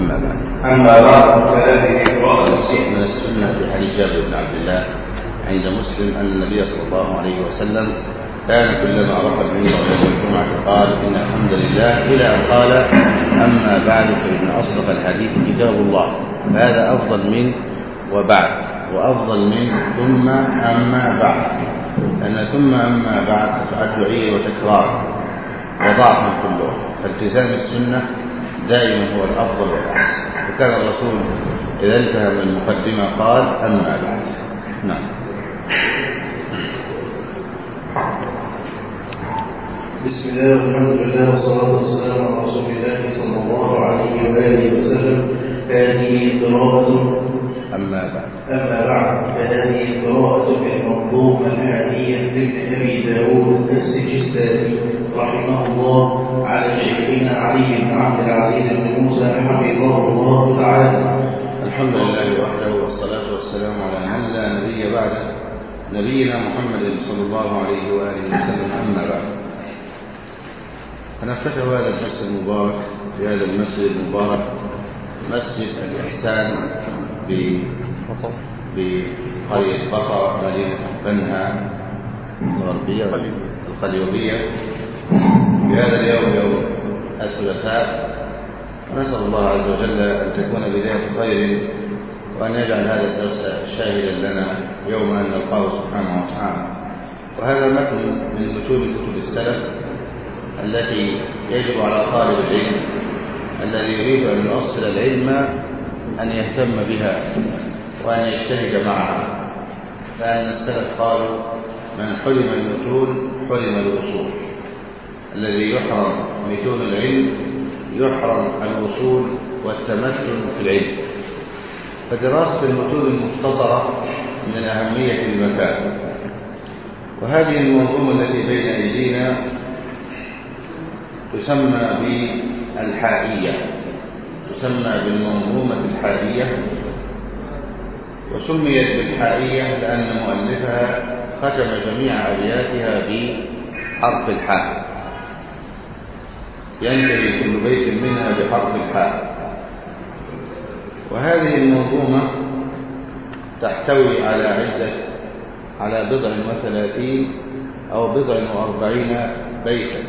أما بعد أما بعد فهذه من السنة في حديث جابر بن عبد الله عند مسلم أن النبي صلى الله عليه وسلم كان كلما رفع المنبر يوم الجمعة قال إن الحمد لله إلى أن قال أما بعد فإن أصدق الحديث كتاب الله. فهذا أفضل من وبعد وأفضل من ثم أما بعد. لأن ثم أما بعد أدعية وتكرار. وضعف كله فالتزام السنة دائما هو الأفضل والأحسن. وكان الرسول إذا انتهى من المقدمة قال أما بعد. نعم. بسم الله والحمد لله والصلاة والسلام على رسول الله صلى الله عليه وآله وسلم. هذه قراءة. أما بعد. أما بعد فهذه قراءة في المنظومة الحادية لابن أبي داود السجستاني. رحمه الله على شيخنا علي بن عبد العزيز بن موسى حفظه الله تعالى. الحمد لله وحده والصلاة والسلام على من لا نبي بعده نبينا محمد صلى الله عليه وآله وسلم. أما بعد فنفتتح هذا المسجد المبارك في هذا المسجد المبارك مسجد الإحسان بقرية بقرة مدينة بنها الغربية القليوبية. في هذا اليوم يوم الثلاثاء نسأل الله عز وجل أن تكون بداية خير وأن يجعل هذا الدرس شاهدا لنا يوم أن نلقاه سبحانه وتعالى. وهذا متن من متون كتب السلف التي يجب على طالب العلم الذي يريد أن يؤصل العلم أن يهتم بها وأن يجتهد معها. فأن السلف قالوا من حرم المتون حرم الوصول الذي يحرم متون العلم يحرم الوصول والتمكن في العلم. فدراسة المتون المختصرة من أهمية المكان. وهذه المنظومة التي بين أيدينا تسمى بالحائية. تسمى بالمنظومة الحائية. وسميت بالحائية لأن مؤلفها ختم جميع أبياتها بحرف الحاء. ينتهي كل بيت منها بحرف الحاء. وهذه المنظومة تحتوي على عدة على بضع وثلاثين أو بضع وأربعين بيتا.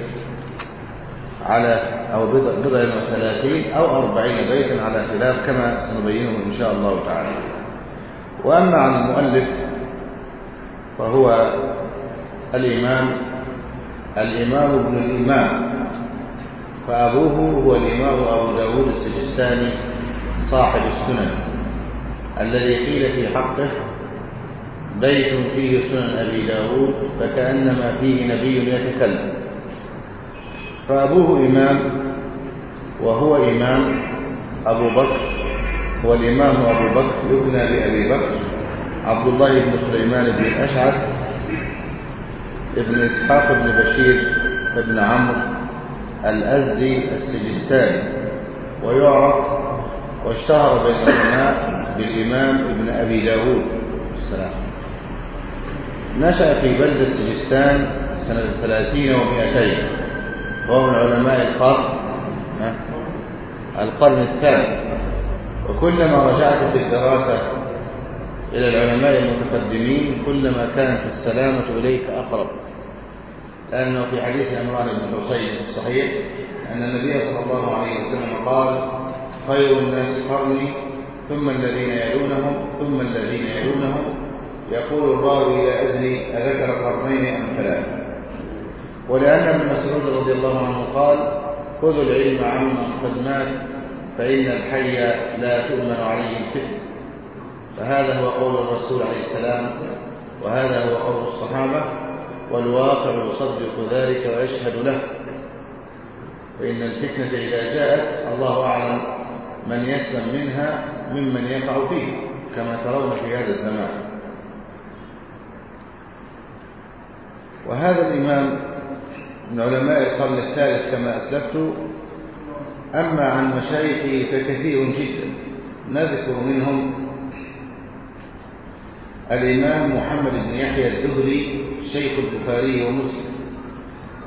على أو بضع, بضع وثلاثين أو أربعين بيتا على خلاف كما سنبينه إن شاء الله تعالى. وأما عن المؤلف فهو الإمام الإمام ابن الإمام. فأبوه هو الإمام أبو داود السجستاني صاحب السنن. الذي قيل في حقه بيت فيه سنن أبي داود فكأنما فيه نبي يتكلم. فأبوه إمام وهو إمام أبو بكر والإمام أبو بكر يبنى لأبي بكر عبد الله بن سليمان بن الأشعث ابن إسحاق بن بشير بن عمرو الأزدي السجستاني ويعرف واشتهر بين العلماء بالإمام ابن أبي داود السلام. نشأ في بلدة سجستان سنة ثلاثين ومئتين وهو من علماء القرن القرن الثالث وكلما رجعت في الدراسة إلى العلماء المتقدمين كلما كانت السلامة إليك أقرب. لأنه في حديث عمران بن حسين الصحيح أن النبي صلى الله عليه وسلم قال خير الناس قرني ثم الذين يلونهم ثم الذين يلونهم. يقول الراوي لا أدري أذكر قرنين أم ثلاثة؟ ولأن ابن مسعود رضي الله عنه قال خذوا العلم عمن قد مات فإن الحي لا تؤمن عليه الفتن. فهذا هو قول الرسول عليه السلام وهذا هو قول الصحابة. والواقع يصدق ذلك ويشهد له. فإن الفتنة إذا جاءت الله أعلم من يسلم منها ممن يقع فيه كما ترون في هذا الزمان. وهذا الإمام من علماء القرن الثالث كما أسلفت أما عن مشايخه فكثير جدا نذكر منهم الإمام محمد بن يحيى الزهري شيخ البخاري ومسلم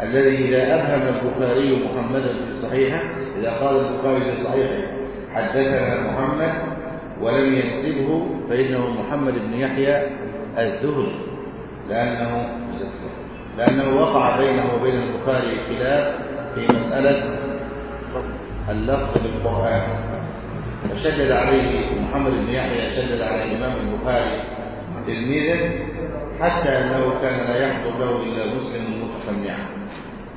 الذي إذا أبهم البخاري محمدا في صحيحه إذا قال البخاري في صحيحه حدثنا محمد ولم ينسبه فإنه محمد بن يحيى الزهري لأنه لأنه وقع بينه وبين البخاري خلاف في مسألة اللفظ بالقرآن فشدد عليه محمد بن يحيى شدد على الإمام البخاري تلميذه حتى أنه كان لا يحضر له إلا مسلم متسمع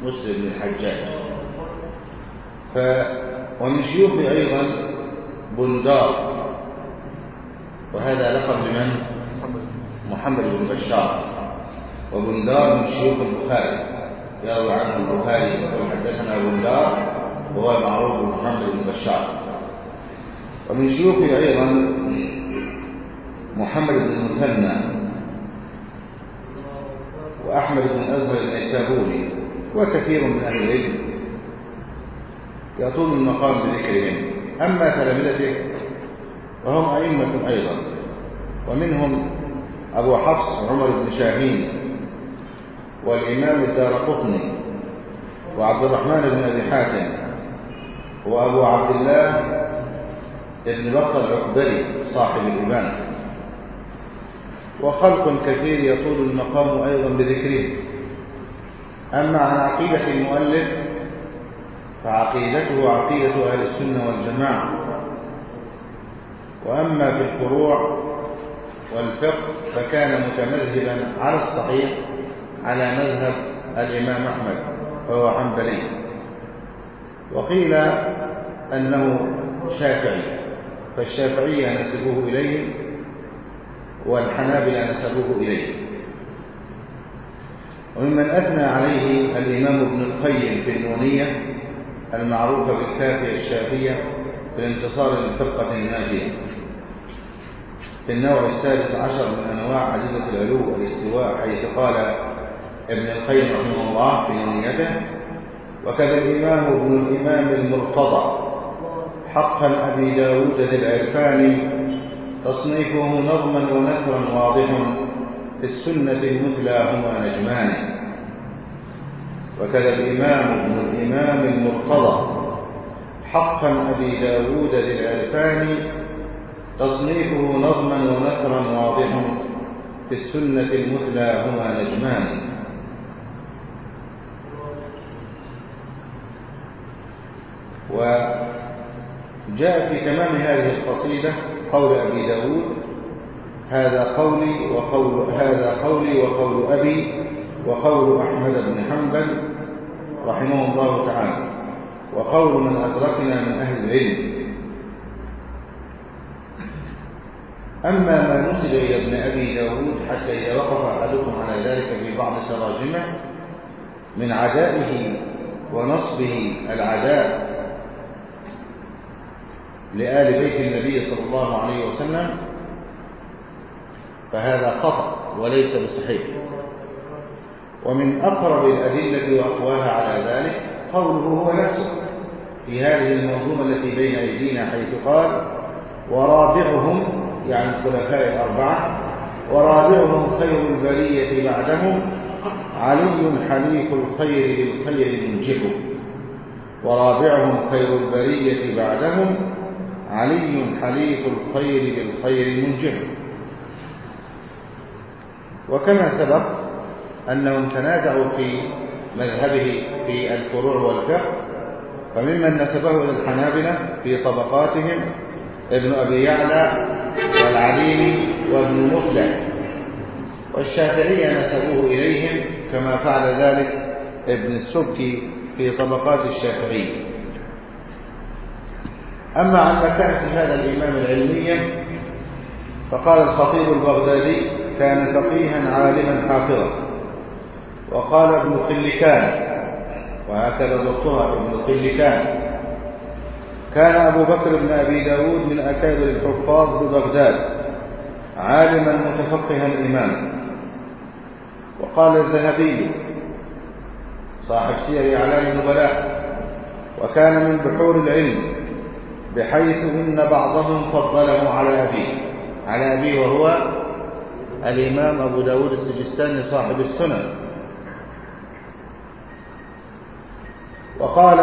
مسلم بن الحجاج. ف ومن شيوخه أيضا بندار. وهذا لقب لمن؟ محمد بن بشار. وبندار من شيوخ البخاري. يروي عنه البخاري يقول حدثنا بندار وهو معروف بمحمد بن بشار. ومن شيوخه أيضا محمد بن المثنى وأحمد بن أزهر النيسابوري وكثير من أهل العلم يطول المقام بذكرهم. أما تلامذته فهم أئمة أيضا ومنهم أبو حفص عمر بن شاهين والإمام الدار قطني وعبد الرحمن بن أبي حاتم وأبو عبد الله ابن بطل العقبري صاحب الإمام. وخلق كثير يطول المقام أيضا بذكره أما عن عقيدة المؤلف فعقيدته عقيدة أهل السنة والجماعة. وأما في الفروع والفقه فكان متمذهبا على الصحيح على مذهب الإمام أحمد وهو حنبلي. وقيل أنه شافعي فالشافعية نسبوه إليه والحنابلة نسبوه إليه. وممن أثنى عليه الإمام ابن القيم في النونية المعروفة بالكافية الشافية في الانتصار للفرقة الناجية. في النوع السادس عشر من أنواع عزيزة العلو والاستواء حيث قال ابن القيم رحمه الله في نونيته وكذا الإمام ابن الإمام المرتضى حقا أبي داود ذي العرفان تصنيفه نظما ونثرا واضح في السنة المثلى هما نجمان. وكذا الإمام ابن الإمام المرتضى. حقا أبي داود العرفان تصنيفه نظما ونثرا واضح في السنة المثلى هما نجمان. وجاء في تمام هذه القصيدة قول أبي داود هذا قولي وقول هذا قولي وقول أبي وقول أحمد بن حنبل رحمه الله تعالى وقول من أدركنا من أهل العلم. أما ما نسب إلى ابن أبي داود حتى إذا وقف أحدكم على ذلك في بعض تراجمه من عدائه ونصبه العداء لآل بيت النبي صلى الله عليه وسلم فهذا خطأ وليس بصحيح. ومن أقرب الأدلة وأقواها على ذلك قوله هو نفسه في هذه المنظومة التي بين أيدينا حيث قال ورابعهم يعني الخلفاء الأربعة ورابعهم خير البرية بعدهم علي حليف الخير للخير منجبه ورابعهم خير البرية بعدهم علي حليف الخير للخير منجبه وكما سبق أنهم تنازعوا في مذهبه في الفروع والفقه فممن نسبه إلى الحنابلة في طبقاتهم ابن أبي يعلى والعليم وابن مفلح والشافعية نسبوه إليهم كما فعل ذلك ابن السبكي في طبقات الشافعية أما عن مكانة هذا الإمام العلمية فقال الخطيب البغدادي كان فقيها عالما حافظا. وقال ابن خلكان وهكذا ضبطها ابن خلكان كان أبو بكر بن أبي داود من أكابر الحفاظ ببغداد عالما متفقها إماما وقال الذهبي صاحب سير أعلام النبلاء وكان من بحور العلم. بحيث إن بعضهم فضله على أبيه. على أبيه وهو الإمام أبو داود السجستاني صاحب السنن. وقال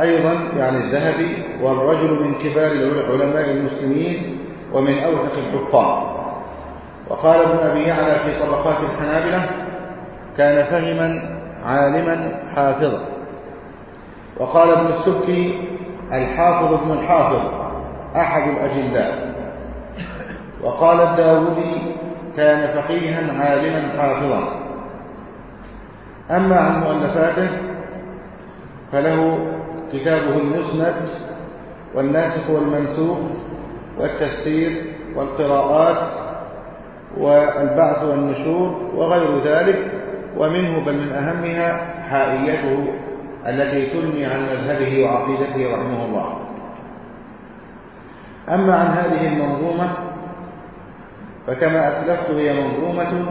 أيضا يعني الذهبي والرجل من كبار علماء المسلمين ومن أوثق الحفاظ. وقال ابن أبي يعلى في طبقات الحنابلة كان فهما عالما حافظا. وقال ابن السبكي الحافظ ابن الحافظ أحد الأجلاء وقال الداودي كان فقيها عالما حافظا. أما عن مؤلفاته فله كتابه المسند والناسخ والمنسوخ والتفسير والقراءات والبعث والنشور وغير ذلك ومنه بل من أهمها حائيته التي تنمي عن مذهبه وعقيدته رحمه الله. أما عن هذه المنظومة فكما أسلفت هي منظومة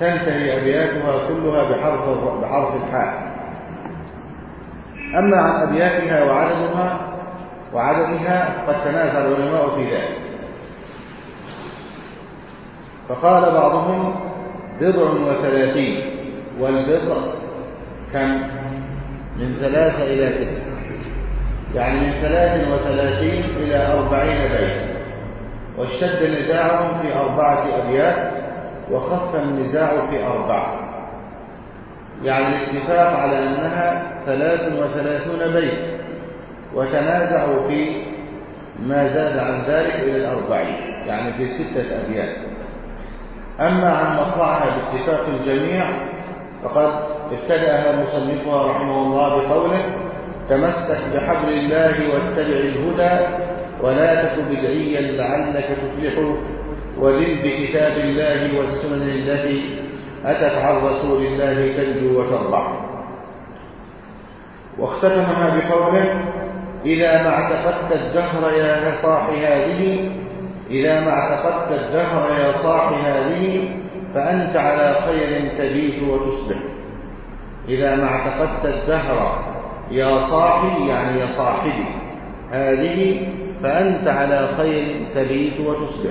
تنتهي أبياتها كلها بحرف بحرف الحاء. أما عن أبياتها وعددها وعددها قد تنازع العلماء في ذلك. فقال بعضهم بضع وثلاثين والبضع كم؟ من ثلاثة إلى ستة يعني من ثلاث وثلاثين إلى أربعين بيت. واشتد نزاعهم في أربعة أبيات وخف النزاع في أربعة. يعني الاتفاق على أنها ثلاث وثلاثون بيت. وتنازعوا في ما زاد عن ذلك إلى الأربعين. يعني في ستة أبيات. أما عن مطلعها باتفاق الجميع فقد ابتدأها مصنفها رحمه الله بقوله تمسك بحبل الله واتبع الهدى ولا تك بدعيا لعلك تفلح ولل بكتاب الله والسنن التي أتت عن رسول الله تنجو وتربح واختتمها بقوله إذا ما اعتقدت الدهر يا صاح هذه إذا ما اعتقدت الدهر يا صاح هذه فأنت على خير تبيت وتصبح إذا ما اعتقدت الدهر يا صاحي يعني يا صاحبي هذه فأنت على خير تبيت وتصبح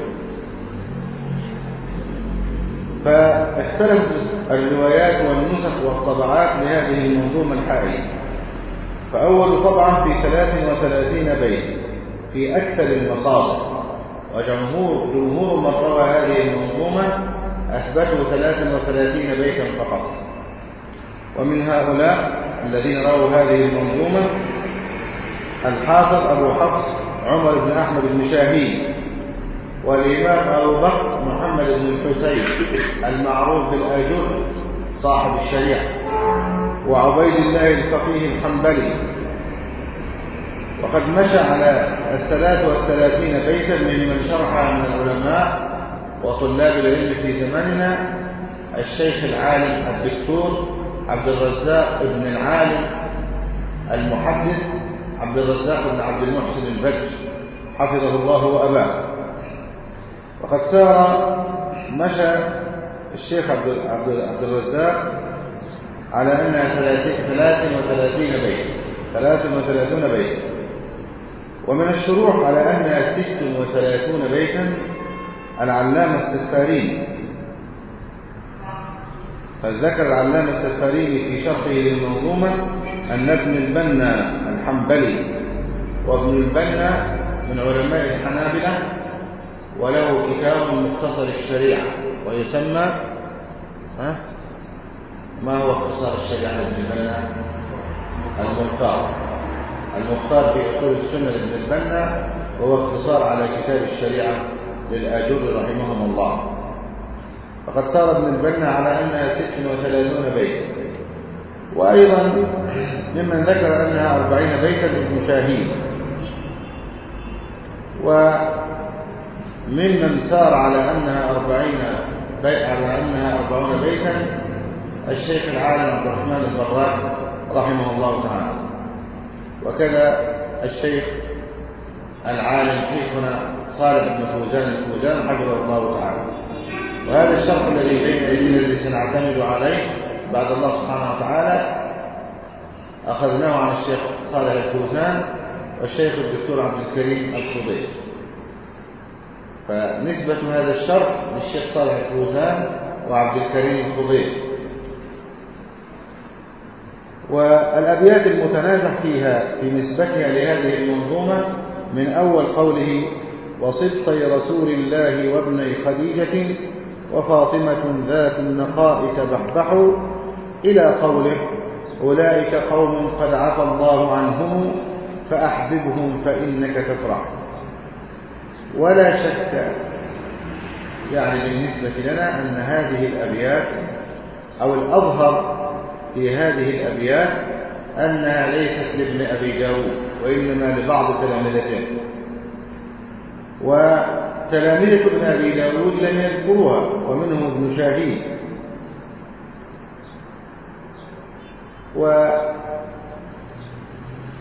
فاختلفت الروايات والنسخ والطبعات لهذه المنظومة الحالية فأول طبعا في 33 بيت في أكثر المصادر. وجمهور جمهور من روى هذه المنظومة أثبتوا 33 بيتا فقط. ومن هؤلاء الذين رووا هذه المنظومة الحافظ أبو حفص عمر بن أحمد بن شاهين والإمام أبو بكر محمد بن الحسين المعروف بالآجر صاحب الشريعة وعبيد الله الفقيه الحنبلي. وقد مشى على الثلاث والثلاثين بيتا ممن شرح من العلماء وطلاب العلم في زماننا الشيخ العالم الدكتور عبد الرزاق بن العالم المحدث عبد الرزاق بن عبد المحسن البج حفظه الله وأباه. وقد سار مشى الشيخ عبد عبد الرزاق على أنها ثلاث وثلاثين بيت ثلاث وثلاثون بيت ومن الشروح على أنها ست وثلاثون بيتا العلامة السفارين فذكر العلامة السفارين في شرحه للمنظومة أن ابن البنا الحنبلي وابن البنا من علماء الحنابلة وله كتاب مختصر الشريعة ويسمى ها؟ ما هو اختصار الشريعة ابن البنا؟ المختار. المختار في أصول السنة لابن البنا وهو اختصار على كتاب الشريعة. للآجر رحمهم الله. فقد صار ابن البنا على أنها ست وثلاثون بيتا. وأيضا ممن ذكر أنها أربعين بيتا ابن شاهين وممن سار على أنها أربعين بيت على أنها أربعون بيتا الشيخ العالم عبد الرحمن البراك رحمه الله تعالى. وكذا الشيخ العالم شيخنا صالح بن فوزان الفوزان حفظه الله تعالى. وهذا الشرط الذي بين ايدينا الذي سنعتمد عليه بعد الله سبحانه وتعالى أخذناه عن الشيخ صالح الفوزان والشيخ الدكتور عبد الكريم الخضير فنسبة هذا الشرط للشيخ صالح الفوزان وعبد الكريم الخضير والأبيات المتنازع فيها في نسبتها لهذه المنظومة من أول قوله وصدقي رسول الله وابني خديجة وفاطمة ذات النقاء تبحبحوا إلى قوله أولئك قوم قد عفى الله عنهم فأحببهم فإنك تفرح. ولا شك يعني بالنسبة لنا أن هذه الأبيات أو الأظهر في هذه الأبيات أنها ليست لابن أبي داود وإنما لبعض تلامذته وتلامذة ابن أبي داود لم يذكروها ومنهم ابن شاهين.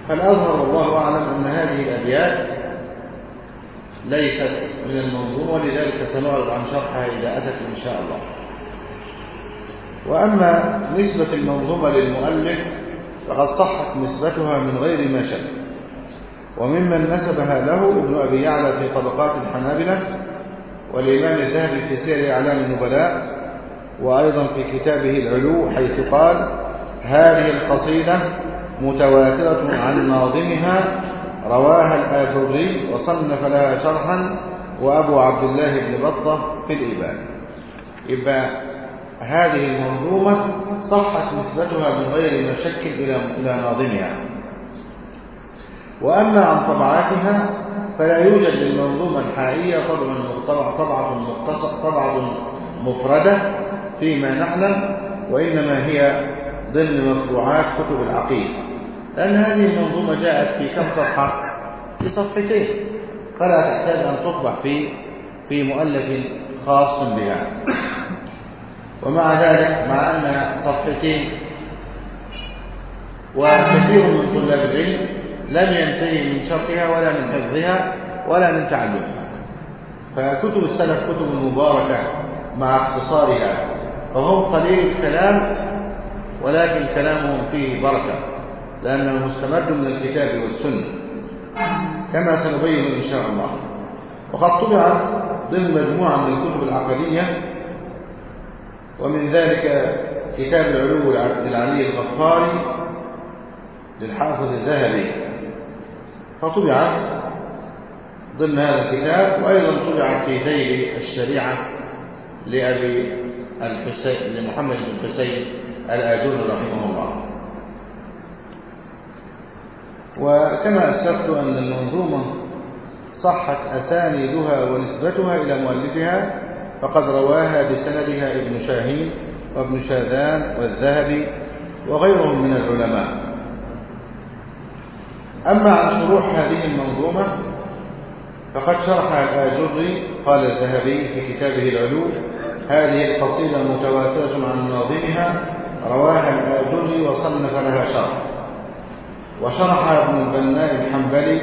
فالأظهر والله أعلم أن هذه الأبيات ليست من المنظومة ولذلك سنعرض عن شرحها إذا أتت إن شاء الله. وأما نسبة المنظومة للمؤلف فقد صحت نسبتها من غير ما شك. وممن نسبها له ابن أبي يعلى في طبقات الحنابلة والإمام الذهبي في سير أعلام النبلاء وأيضا في كتابه العلو حيث قال هذه القصيدة متواترة عن ناظمها رواها الآثري وصنف لها شرحا وأبو عبد الله بن بطة في الإبان. يبقى هذه المنظومة صحت نسبتها من غير مشكل إلى ناظمها. وأما عن طبعاتها فلا يوجد للمنظومة الحائية طبعا طبعة طبعة مفردة فيما نعلم وإنما هي ضمن مطبوعات كتب العقيدة. لأن هذه المنظومة جاءت في كم صفحة؟ في صفحتين. فلا تحتاج أن تطبع في في مؤلف خاص بها. ومع ذلك مع أن صفحتين وكثير من طلاب العلم لم ينتهي من شرحها ولا من حفظها ولا من تعلمها. فكتب السلف كتب مباركة مع اختصارها فهم قليل الكلام ولكن كلامهم فيه بركة لأنه مستمد من الكتاب والسنة. كما سنبين إن شاء الله. وقد طبعت ضمن مجموعة من الكتب العقدية ومن ذلك كتاب العلو للعلي الغفاري للحافظ الذهبي. فطبعت ضمن هذا الكتاب وأيضا طبعت في ذيل الشريعة لأبي الحسين لمحمد بن حسين الآجور رحمه الله. وكما أسلفت أن المنظومة صحت أسانيدها ونسبتها إلى مؤلفها فقد رواها بسندها ابن شاهين وابن شاذان والذهبي وغيرهم من العلماء. أما عن شروح هذه المنظومة فقد شرحها الآجري قال الذهبي في كتابه العلو هذه القصيدة متواترة عن ناظمها رواها الآجري وصنف لها شرح. وشرحها ابن البناء الحنبلي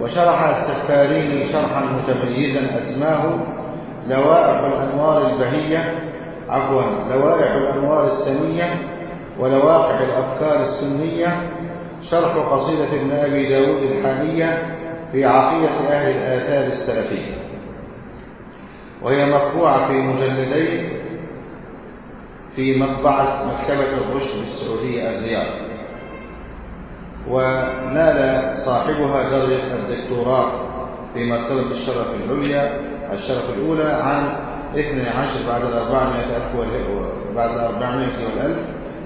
وشرح السفاريني شرحا متميزا أسماه لوائح الأنوار البهية عفوا لوائح الأنوار السنية ولوائح الأفكار السنية شرح قصيدة ابن أبي داود الحانية في عقيدة أهل الآثار السلفية. وهي مطبوعة في مجلدين في مطبعة مكتبة الرشد السعودية الرياض. ونال صاحبها درجة الدكتوراه في مرتبة الشرف العليا الشرف الأولى عام 12 بعد ال 400 ألف بعد ال 400 والألف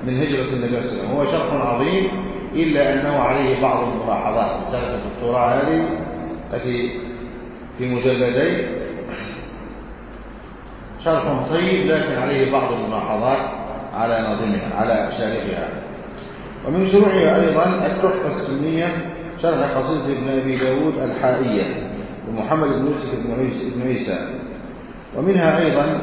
من هجرة النبي صلى الله عليه وسلم. هو شرح عظيم إلا أنه عليه بعض الملاحظات رسالة الدكتوراه هذه التي في مجلدين. شرح طيب لكن عليه بعض الملاحظات على نظمها على شارحها. ومن شروعها أيضا التحفة السنية شرح قصيدة ابن أبي داود الحائية ومحمد بن يوسف بن عيسى. ومنها أيضا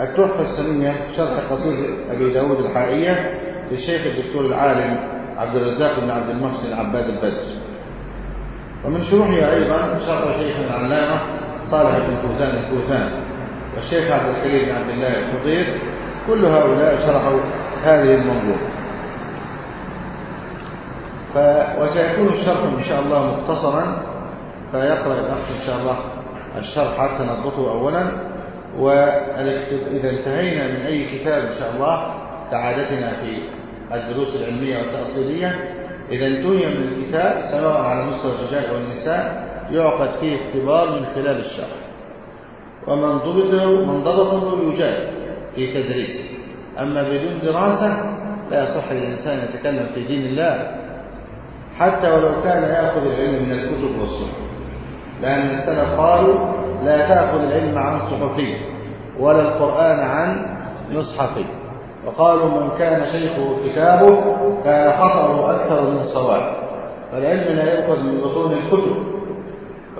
التحفة السنية شرح قصيدة أبي داود الحائية للشيخ الدكتور العالم عبد الرزاق بن عبد المحسن عباد البدر. ومن شروحها أيضا شرح شيخ العلامة صالح بن فوزان الفوزان والشيخ عبد الكريم بن عبد الله الخضير كل هؤلاء شرحوا هذه المنظومة. ف... وسيكون الشرح إن شاء الله مختصرا. فيقرأ الأخ إن شاء الله الشرح حتى نضبطه أولا. وإذا انتهينا من أي كتاب إن شاء الله كعادتنا في الدروس العلمية والتأصيلية. إذا انتهي من الكتاب سواء على مستوى الرجال أو النساء يعقد فيه اختبار من خلال الشرح. ومن ضبط من ضبطه يجاب في تدريب. أما بدون دراسة لا يصح للإنسان يتكلم في دين الله حتى ولو كان يأخذ العلم من الكتب والصحف لأن السلف قالوا لا تأخذ العلم عن صحفي ولا القرآن عن مصحفي. وقالوا من كان شيخه كتابه كان خطأه أكثر من الصواب فالعلم لا يؤخذ من بطون الكتب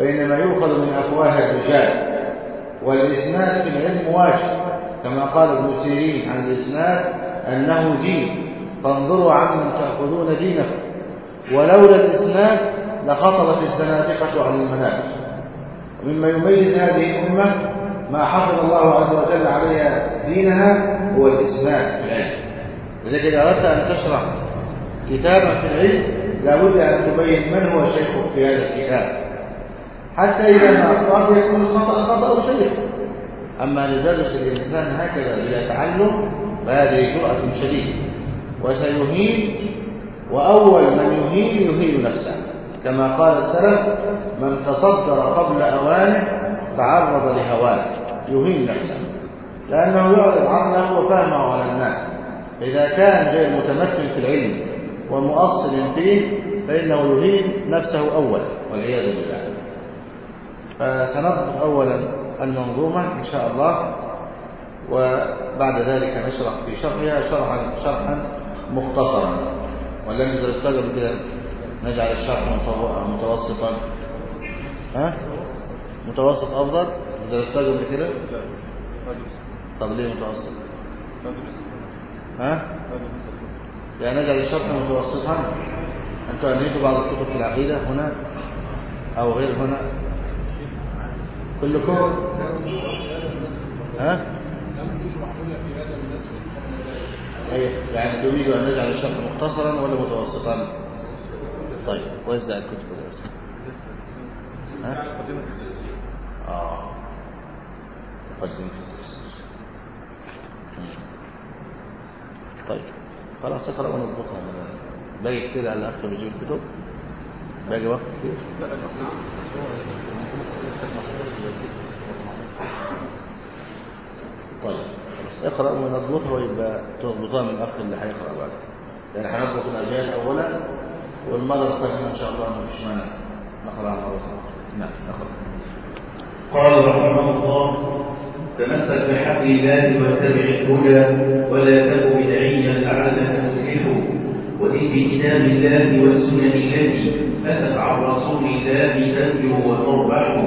وإنما يؤخذ من أفواه الرجال والإسناد في العلم واجب كما قال ابن سيرين عن الإسناد أنه دين فانظروا عمن تأخذون دينكم ولولا الإسناد لخطبت الزنادقة عن المنابر ومما يميز هذه الأمة ما حفظ الله عز وجل عليها دينها هو الإسناد في العلم لذلك إذا أردت أن تشرح كتابا في العلم لابد أن تبين من هو شيخك في هذا الكتاب. حتى إذا ما أخطأت يكون الخطأ خطأ شيخ. أما لدرس الإنسان هكذا بلا تعلم فهذه جرأة شديدة. وسيهين وأول من يهين يهين نفسه. كما قال السلف من تصدر قبل أوانه تعرض لهوانه. يهين نفسه. لأنه يعرض عقله وفهمه على الناس. إذا كان غير متمكن في العلم ومؤصل فيه فإنه يهين نفسه أولا والعياذ بالله. فسنضبط أولا المنظومة إن شاء الله وبعد ذلك نشرح في شرحها شرحا شرحا مختصرا. ولا نقدر نستخدم كده نجعل الشرح متوسطا. ها؟ متوسط أفضل؟ نقدر نستخدم كده؟ طب ليه متوسط. ها؟ يعني نجعل الشرح متوسطا أنتم أنهيتوا بعض الكتب في العقيدة هنا أو غير هنا؟ كلكم؟ ها؟ أيه يعني تريد أن نجعل الشرح مختصرا ولا متوسطا؟ طيب وزع الكتب الأسئلة ها؟ آه. قدم طيب. خلاص اقرأ ونضبطها باقي كده على الأخ بيجيب الكتب. باقي وقت كتير. طيب اقرأ ونضبطها ويبقى تضبطها من الأخ اللي هيقرأ بعد. يعني هنضبط الأجيال أولا والمرة القادمة إن شاء الله ما فيش مانع. نقرأ مرة أخرى نعم نقرأ. قال رحمه الله تمسك بحبل الله واتبع الهدى ولا تك بدعيا لعلك تفلح وإن بكتاب الله والسنن التي أتت عن رسول الله تنجو وتربح.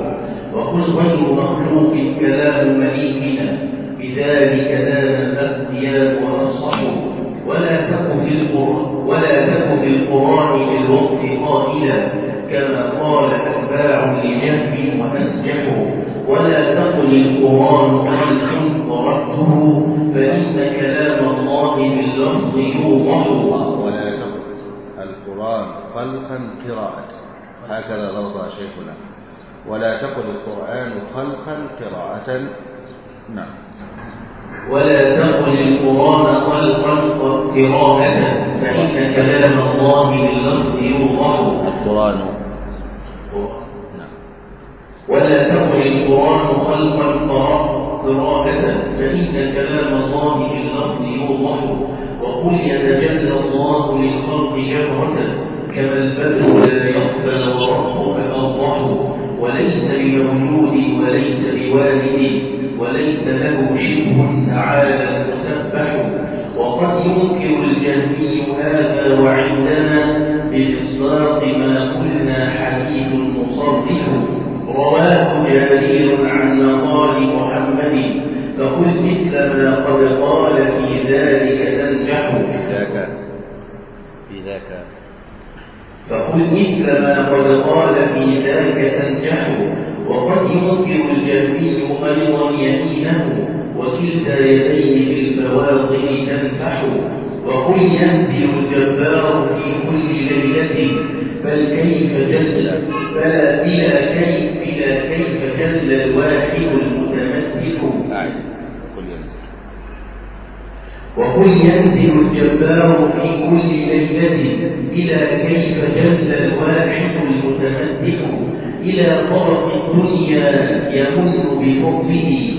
وقل غير مخلوق كلام مليكنا بذلك دان الأغنياء وأنصحوا ولا تك في القرآن ولا تك في القرآن بالوقت قائلا كما قال أتباع لجهل وأسجحوا ولا تقل القرآن خلق ورده فإن كلام الله باللفظ يوضح. ولا تقل القرآن خلقا قراءة. هكذا لفظ شيخنا. ولا تقل القرآن خلقا قراءة. نعم. ولا تقل القرآن خلقا قراءة فإن كلام الله باللفظ يوضح. القرآن. ولا تقل القرآن خلقا قراءة فإن كلام الله باللفظ يوضح. وقل يتجلى الله للخلق جهرة كما البدر لا يقبل وربك أوضح. وليس بموجود وليس بوالد. وليس له شبه تعالى مسبح. وقد ينكر الجهمي هذا وعندنا بإصداق ما قلنا حديث مصرح رواه جرير عن مقال محمد فقل مثل ما قد قال في ذلك تنجح. ذاك في ذاك فقل مثل ما قد قال في ذاك تنجح وقد ينكر الجهمي أيضا يمينه وكلتا يديه في البواطن تنفح. وقل ينزل الجبار في كل ليلة بل كيف جل؟ بلا بلا كيف بلا كيف جل الواحد المتمسك وقل ينزل الجبار في كل ليلة إلى كيف جل الواحد المتمسك إلى طرف الدنيا يمن بفضله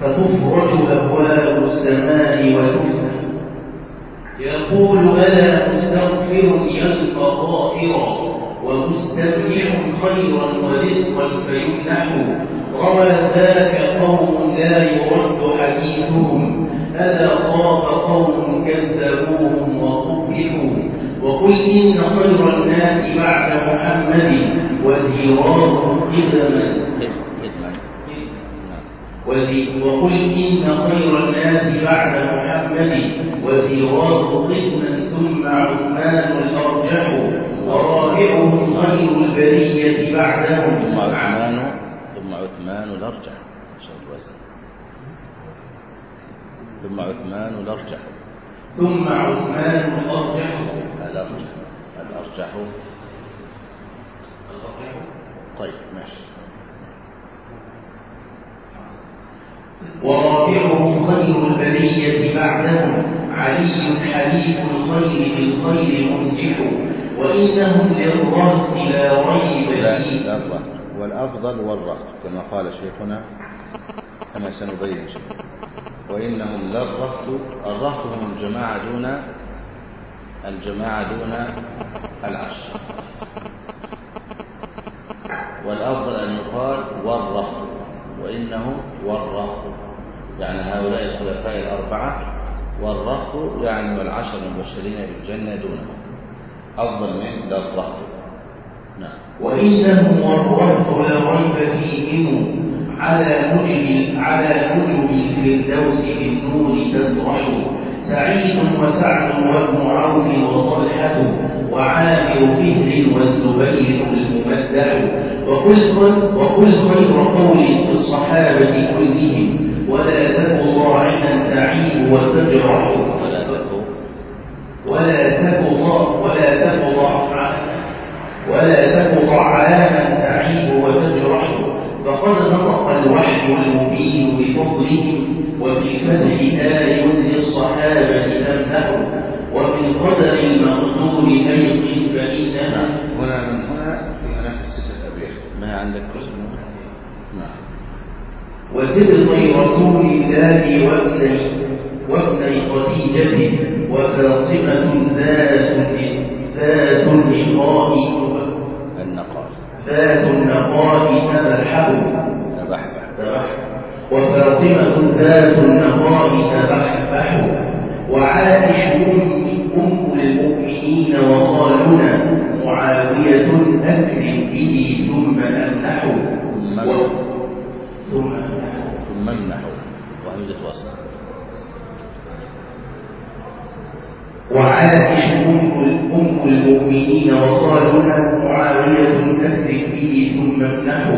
فتفرج أبواب السماء وتفتح يقول ألا مستغفر يلقى طائرا ومستمع خيرا ورزقا فيمنح روى ذاك قوم لا يرد حديثهم. ألا خاف قوم كذبوهم وقبحوا. وقل إن خير الناس بعد محمد وزيراه قدما وقل إن خير الناس بعد محمد وزيراه قدما ثم عثمان الأرجح ورابعهم خير البرية بعدهم. ثم عثمان ثم عثمان الأرجح. ثم عثمان الأرجح. ثم عثمان الأرجح. الأرجح. الأرجح. طيب ماشي. ورابعهم خير البرية بعدهم. علي حليف الخير بالخير منجح وإنهم للرهط لا ريب فيه. لا الرهط والأفضل والرهط كما قال شيخنا. كما سنبين الله. وإنهم للرهط الرهط هم الجماعة دون الجماعة دون العشر والأفضل أن يقال والرهط وإنهم والرهط يعني هؤلاء الخلفاء الأربعة والرهط يعني والعشر المبشرين بالجنة دونهم. أفضل من ذا الرهط نعم. وإنهم والرهط لا ريب فيهم على نجم على نجم الفردوس بالنور تسرح سعيد وسعد وابن عوف وطلحة وعامر فهر والزبير الممدح وقل وقل خير قول في الصحابة كلهم. ولا تك ضاعنا تعيب وتجرح ولا ولا تك ولا تك ضاع ولا تك طعاما تعيب وتجرح. فقد نطق الوحي المبين بفضلهم وفي فتح آي للصحابة تمنح ومن قدر المقدور أيقن فإنها هنا من هنا في هناك ستة أبيات ما عندك رسم نعم. وسبطي رسول الله وابني وابني خديجة وفاطمة ذات ذات النقاء النقاء. ذات النقاء تبحه وفاطمة ذات النقاء تبحبح. وعائشة أم المؤمنين وقالنا معاوية أكرم به ثم أمنح و- ثم أمنح ثم امنحوا وهمزة وصل. وعائشة أم المؤمنين وقالنا معاوية أكرم به ثم امنحه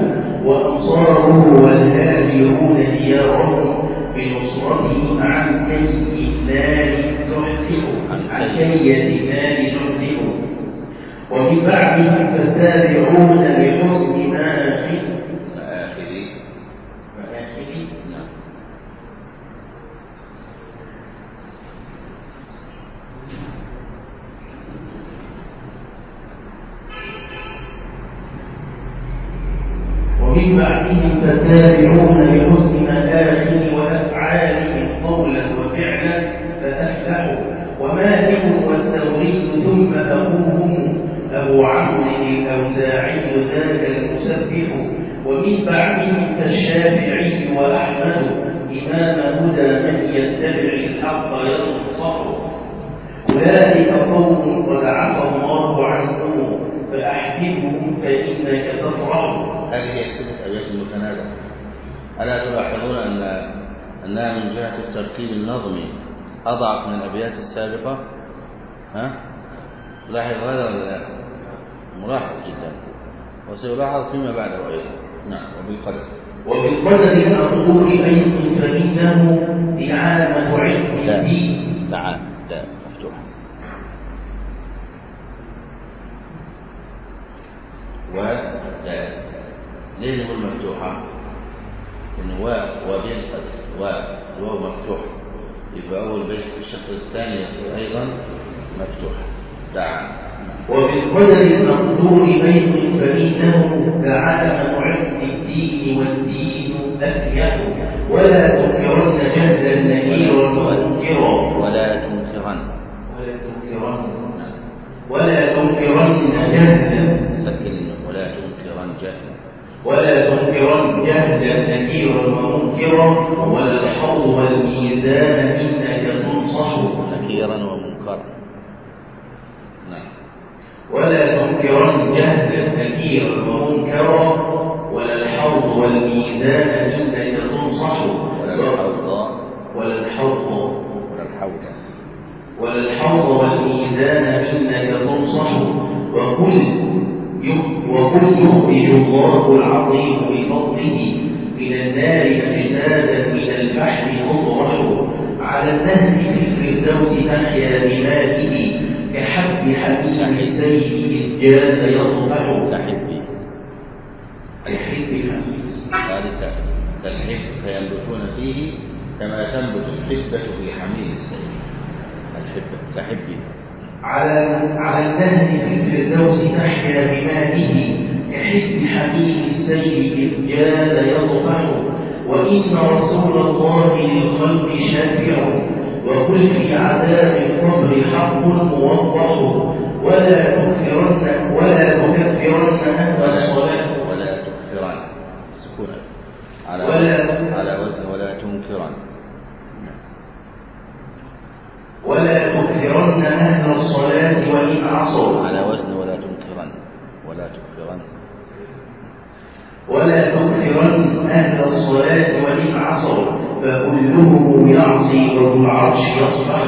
وأنصاره والهاجرون ديارهم بنصرته عن كي إثنان تحسن عن كي اثنان تحسن ومن بعدهم فالتابعون بحسن ما أبو عمرو الأوزاعي ذاك المسبح ومن بعدهم كالشافعي وأحمد إمام هدى من يتبع الحق ينصح. أولئك قوم قد عفى الله عنهم فأحببهم فإنك تفرح. هذه ستة أبيات المتنازع. ألا تلاحظون أن أنها من جهة الترتيب النظمي؟ أضعف من الأبيات السابقة؟ ها؟ لاحظ هذا ولا لا؟ ملاحظ جدا. وسيلاحظ فيما بعده أيضا. نعم وبالقدر. وبالقدر المقدور أيضا فإنه إعانة علم الدين تعال لا مفتوحة ولا ليه نقول مفتوحة؟ إن واو وبالقدر واو واو مفتوحة يبقى أول بيت في الشطر الثاني يصير أيضا مفتوح. دعا وفي القدر المقدور بيت فإنه تعالى معد الدين والدين أفيح ولا تنكرن جهلا نكيرا وأنكرا ولا تنكرن. ولا تنكرن. ولا تنكرن جهلا سكن ولا تنكرن جهلا ولا تنكرن جهلا نكيرا ومنكرا ولا الحوض والميزان إنك تنصح. نكيرا ومنكرا نعم ولا تنكرن نكيرا ومنكرا ولا الحوض والميزان إنك تنصح ولا الحوض ولا الحوض. ولا الحوض والميزان إنك تنصح وكل وكل يخرج الله العظيم بفضله من النار أجسادا من الفحم تطرح على النهر في الفردوس تحيا بماته كحب حبيب السيد إذ جاز كحبي كحب حبيب ذلك كالحب فينبتون فيه كما تنبت الحبة في حميل السيل الحبة كحبي على على النهر في الفردوس تحيا بماته كحب حبيب السيد إذ جاز يطفح وإن رسول الله للخلق شافع. وكل في عذاب القبر حق موضح. ولا تكفرن ولا تكفرن الصلاة. ولا تكثرن سكونا على ولا- على وزن ولا تنكرن. ولا تكفرن أهل الصلاة وإن عصوا على وزن ولا تنكرن. ولا تكثرن ولا تكثرن أهل الصلاة وإن عصوا فكلهم يعصي وذو العرش يصبح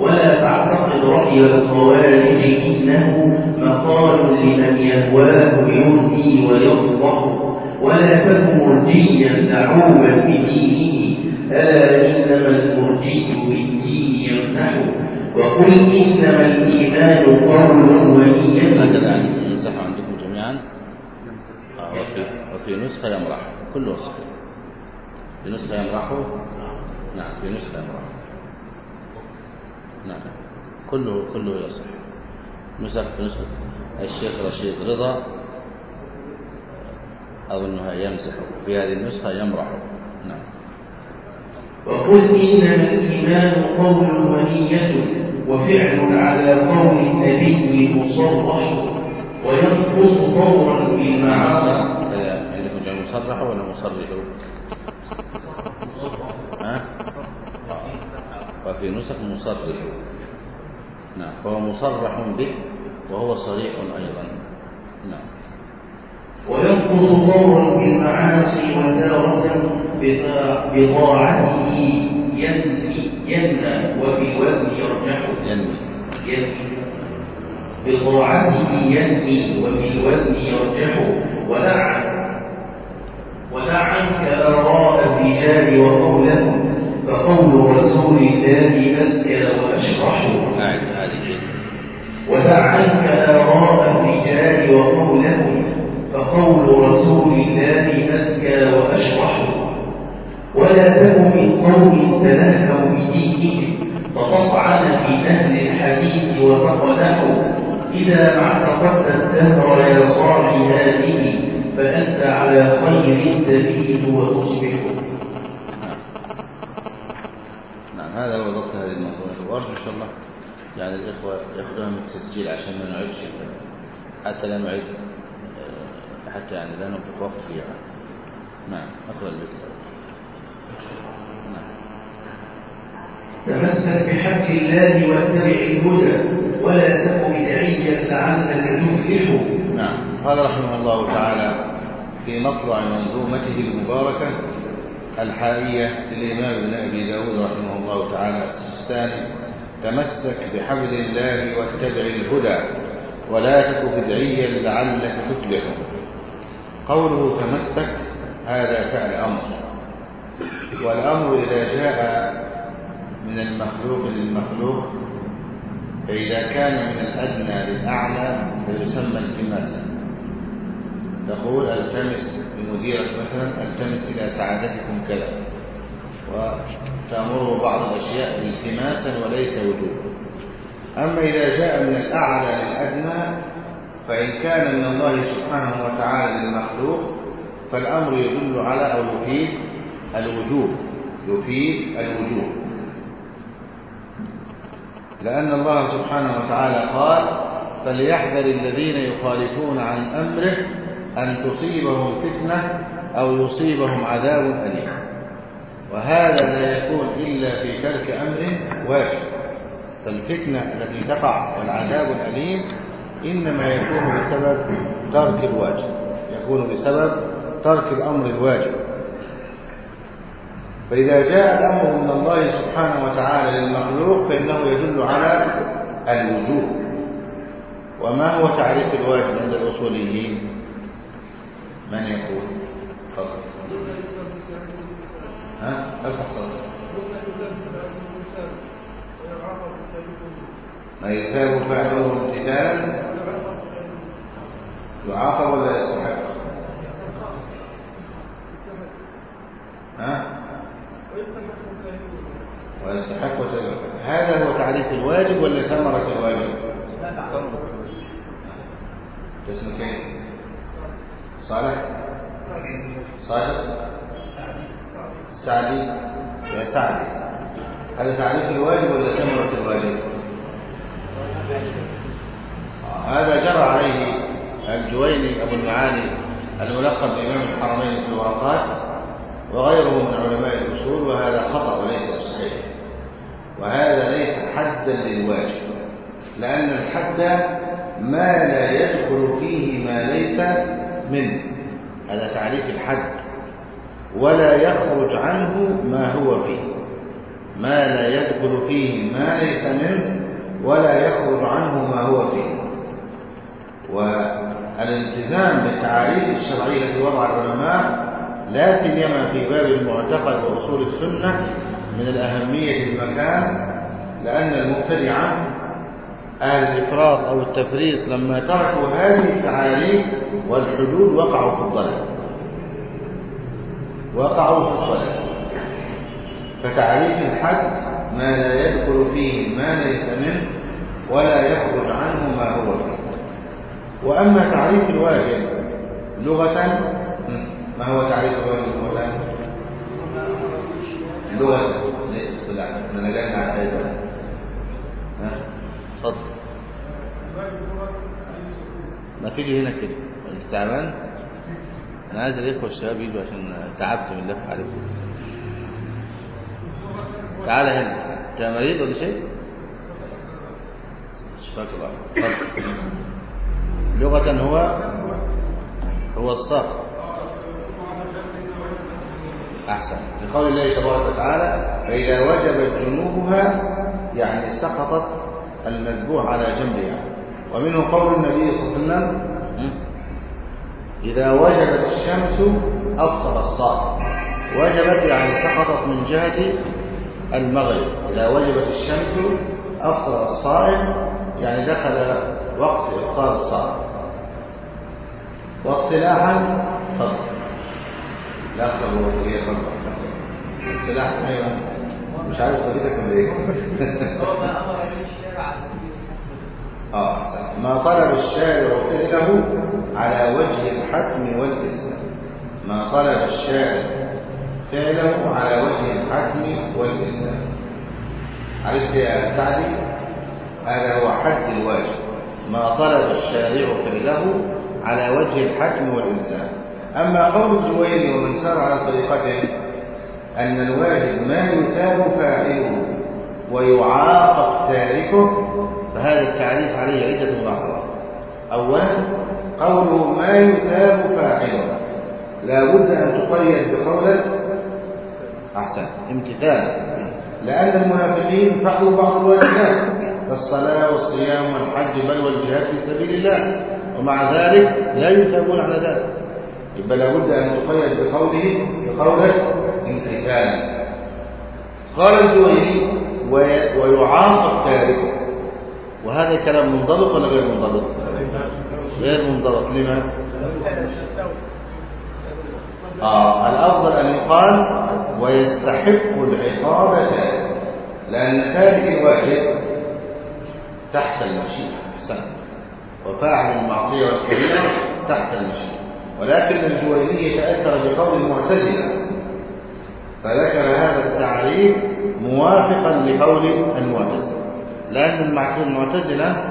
ولا تعتقد رأي الخوارج إنه مقال لمن يهواه يهدي ويصبح ولا تكن مرجيا دعوا بدينه. ألا إنما المرجي بالدين يمنح. وقل إنما الإيمان قول ونية عندكم جميعا وفي وفي نسخة يمرح كله صحيح في نسخة يمرحه نعم. في نسخة يمرحه نعم. كله كله يصح. نسخ في نسخة الشيخ رشيد رضا أظنها يمزح في هذه النسخة يمرح. نعم. وقل إنما الإيمان قول ونية وفعل على قول النبي مصرح وينقص طورا بالمعاصي. عندكم جمع مصرح ولا مصرح ها آه. وفي نسخ مصرح. نعم فهو مصرح به وهو صريح أيضا. نعم. وينقص طورا بالمعاصي وتارة بطاع- بطاعته ينفي ينمى وفي وزن يرجح. ينمي بطاعته ينمي وفي الوزن يرجح. ودع عنك آراء الرجال وقولهم. فقول رسول الله أزكى وأشرح ودع عنك آراء الرجال وقولهم فقول رسول الله أزكى وأشرح ولا تك من قوم تلهوا بدينهم فتطعن في أهل الحديث وتقدحوا إذا ما اعتقدت الدهر يا صاحي هذه فأنت على خير تبيت وتصبح نعم هذا هو ضبط هذه المنظومة وأرجو إن شاء الله يعني الإخوة يأخذوها من التسجيل عشان ما نعيدش حتى لا نعيد آه، حتى يعني لا ننفق وقت فيها. نعم أقرأ البيت نعم. تمسك بحبل الله واتبع الهدى ولا تك بدعيا لعلك تفلح. نعم. قال رحمه الله تعالى في مطلع منظومته المباركة الحائية للإمام ابن أبي داود رحمه الله تعالى السيستاني تمسك بحبل الله واتبع الهدى ولا تك بدعيا لعلك تفلح قوله تمسك هذا فعل أمر. والأمر إذا جاء من المخلوق للمخلوق فإذا كان من الأدنى للأعلى فيسمى التماسا تقول التمس بمديرك مثلا التمس إلى سعادتكم كذا. وتأمره بعض الأشياء التماسا وليس وجوبا أما إذا جاء من الأعلى للأدنى فإن كان من الله سبحانه وتعالى للمخلوق فالأمر يدل على أو يفيد الوجوب. يفيد الوجوب. لأن الله سبحانه وتعالى قال فليحذر الذين يخالفون عن أمره أن تصيبهم فتنة أو يصيبهم عذاب أليم. وهذا لا يكون إلا في ترك أمر واجب. فالفتنة التي تقع والعذاب الأليم إنما يكون بسبب ترك الواجب. يكون بسبب ترك الأمر الواجب. فإذا جاء الأمر من الله سبحانه وتعالى للمخلوق فإنه يدل على الوجوب. وما هو تعريف الواجب عند الأصوليين؟ من يقول؟ فضل. ها؟ صوتك ما يثاب فعله امتثالا يعاقب ولا يستحق؟ ها؟ ويستحق وسبب هذا هو تعريف الواجب ولا ثمرة الواجب؟ اسمك إيه صالح؟ صالح؟ سعدي؟ يا سعدي. هذا تعريف الواجب ولا ثمرة الواجب هذا جرى عليه الجويني أبو المعالي الملقب بإمام الحرمين في الورقات وغيره من علماء الأصول وهذا خطأ وليس صحيح وهذا ليس حدا للواجب لأن الحد ما لا يدخل فيه ما ليس منه. هذا تعريف الحد. ولا يخرج عنه ما هو فيه. ما لا يدخل فيه ما ليس منه ولا يخرج عنه ما هو فيه. والالتزام بالتعاريف الشرعية التي وضع العلماء لا سيما في باب المعتقد وأصول السنة من الأهمية المكان لأن المبتدعة أهل الإفراط أو التفريط لما تركوا هذه التعاريف والحدود وقعوا في الضلال. وقعوا في الضلال. فتعريف الحد ما لا يدخل فيه ما ليس منه ولا يخرج عنه ما هو فيه. وأما تعريف الواجب لغة ما هو تعريف الواجب لغة؟ لغة. لا إحنا نجانا على هذا اتفضل. ما تيجي هنا كده تعبان؟ أنا عايز الإخوة الشباب يجوا عشان تعبت من اللف عليكم. تعالى هنا. انت مريض ولا شيء؟ شفاك الله. لغة هو؟ هو الصرف. أحسن. لقول الله تبارك وتعالى فإذا وجبت جنوبها يعني سقطت المذبوح على جنبها. ومنه قول النبي صلى الله عليه وسلم إذا وجبت الشمس أفطر الصائم وجبت يعني سقطت من جهة المغرب. إذا وجبت الشمس أفطر الصائم يعني دخل وقت إفطار الصائم واصطلاحا فضل لا أفضل هي فضل اصطلاحا أيوة مش عارف طريقتك ولا إيه. آه. ما طلب الشارع فعله على وجه الحتم والإسلام. ما طلب الشارع فعله على وجه الحتم والإسلام. عرفت يا سعدي؟ هذا هو حد الواجب. ما طلب الشارع فعله على وجه الحتم والإلزام أما قول الجويني ومن سار على طريقته أن الواجب ما يثاب فاعله ويعاقب تاركه فهذا التعريف عليه عدة ملاحظات أولا قوله ما يثاب فاعله. لا بد أن تقيد بقولة أحسن امتثال. لأن المنافقين فعلوا بعض الواجبات كالصلاة والصيام والحج بل والجهاد في سبيل الله. ومع ذلك لا يثابون على ذلك. يبقى لابد أن تقيد بقوله بقولة امتثال قال الجويني ويعاقب تاركه. وهذا كلام منضبط ولا غير منضبط غير منضبط لما آه الأفضل أن يقال ويستحق العقاب لأن تارك الواجب تحت المشيئة. وفاعل المعصية والكبيرة تحت المشيئة. ولكن الجويني تأثر بقول المعتزلة. فذكر هذا التعريف موافقا لقول المعتزلة. لأن المعتزلة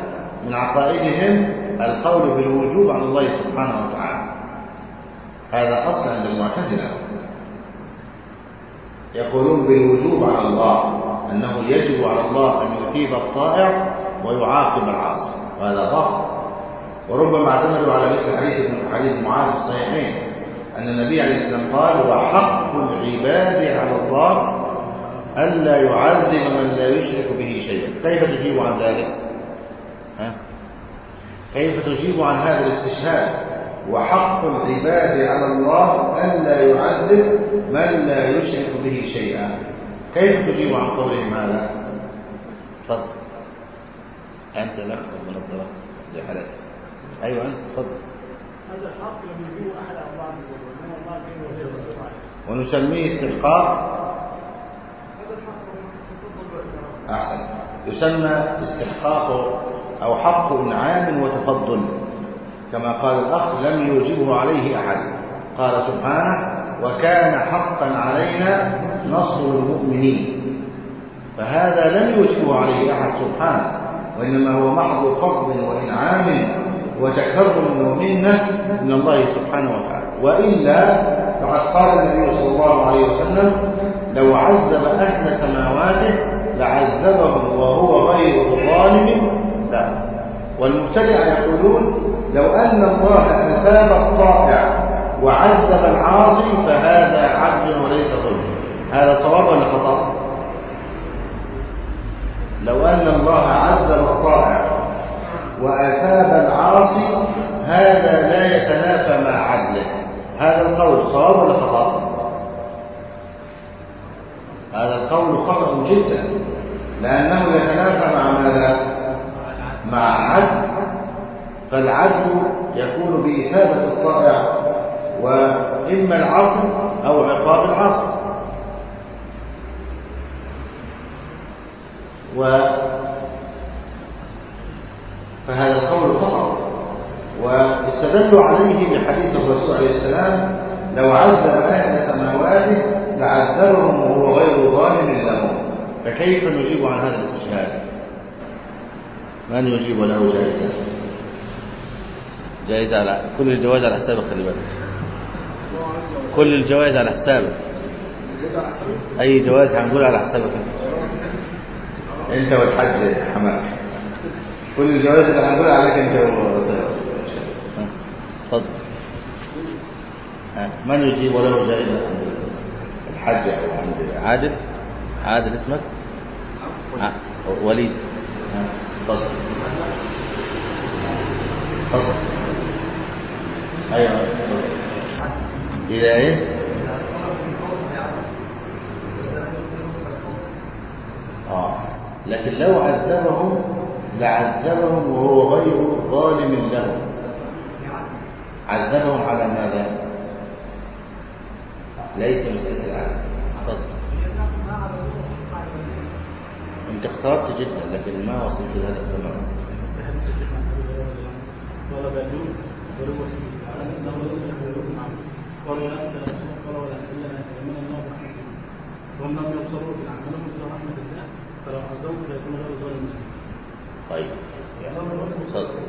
من عقائدهم القول بالوجوب على الله سبحانه وتعالى. هذا أصل عند المعتزلة يقولون بالوجوب على الله أنه يجب على الله أن يثيب الطائع ويعاقب العاصي. وهذا ضغط وربما اعتمدوا على مثل حديث ابن حديث معاذ في الصحيحين أن النبي عليه السلام قال وحق العباد على الله ألا يعذب من لا يشرك به شيئا. كيف تجيب عن ذلك؟ ها؟ كيف تجيب عن هذا الاستشهاد؟ وحق العباد على الله ألا يعذب من لا يشرك به شيئا. كيف تجيب عن قولهم هذا؟ تفضل. أنت لا من الضرب زي حالتك أيوة أنت تفضل. هذا الحق لما يجيبه كيف وجه ونسميه استحقاق هذا الحق تفضل باعتراف أحسن. يسمى استحقاق أو حق إنعام وتفضل. كما قال الأخ لم يوجبه عليه أحد. قال سبحانه وكان حقا علينا نصر المؤمنين. فهذا لم يوجبه عليه أحد سبحانه وإنما هو محض فضل وإنعام وتكرم ومنة من الله سبحانه وتعالى. وإلا فقد قال النبي صلى الله عليه وسلم لو عذب أهل سماواته لعذبهم وهو غير ظالم لا والمبتدع يقولون لو أن الله أثاب الطائع وعذب العاصي فهذا عدل وليس ظلم هذا صواب ولا خطأ؟ لو أن الله عذب الطائع وأثاب العاصي هذا لا يتنافى مع عدله هذا القول صواب ولا خطأ؟ هذا القول خطأ جدا لأنه يتنافى مع ماذا؟ مع عدل. فالعدل يكون بإثابة الطائع وإما العفو أو عقاب العاصي و فهذا القول خطأ. واستدلوا عليه بحديث الرسول عليه السلام لو عذب أهل سماواته لعذبهم وهو غير ظالم لهم. فكيف نجيب عن هذا الاستشهاد؟ من يجيب له جائزة؟ جائزة على كل الجوائز على حسابك خلي بالك. كل الجوائز على حسابك. أي جوائز هنقول على حسابك أنت. والحاج حماك. كل الجوائز اللي هنقول عليك اتفضل. ها، من يجيب له جائزة؟ أو عند عادل. عادل اسمك؟ ع- وليد. اتفضل أيوه اتفضل إلى إيه؟ آه. لكن لو عذبهم لعذبهم وهو غير ظالم لهم عذبهم على ماذا؟ ليس مثل العذاب تفضل. انت اخترت جدا لكن ما وصلت لهذا الثمن قالوا لا انت لا تسمع قال ولا انت لا من الله لم يبصروا مثل رحمه الله فلو غير ظالم طيب تفضل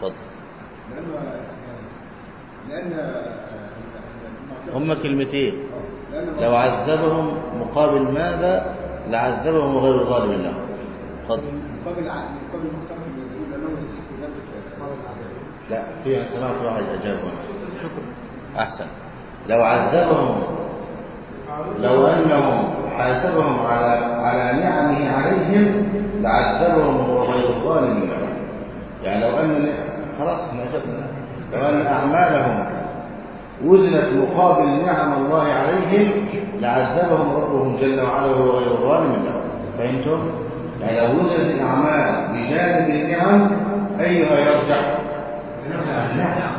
تفضل لأن هم كلمتين. لو عذبهم مقابل ماذا؟ لعذبهم غير ظالم لهم. أنه يستحق ذلك لا في سمعت واحد أجاب أحسن. لو عذبهم لو أنهم حاسبهم على على نعمه عليهم لعذبهم وهو غير ظالم لهم. يعني لو أن خلاص ما شفنا. لو أن أعمالهم وزنت مقابل نعم الله عليهم لعذبهم ربهم جل وعلا وهو غير ظالم. لهم فهمتم؟ يعني لو وزنت الأعمال بجانب النعم أيها يرجع. نعم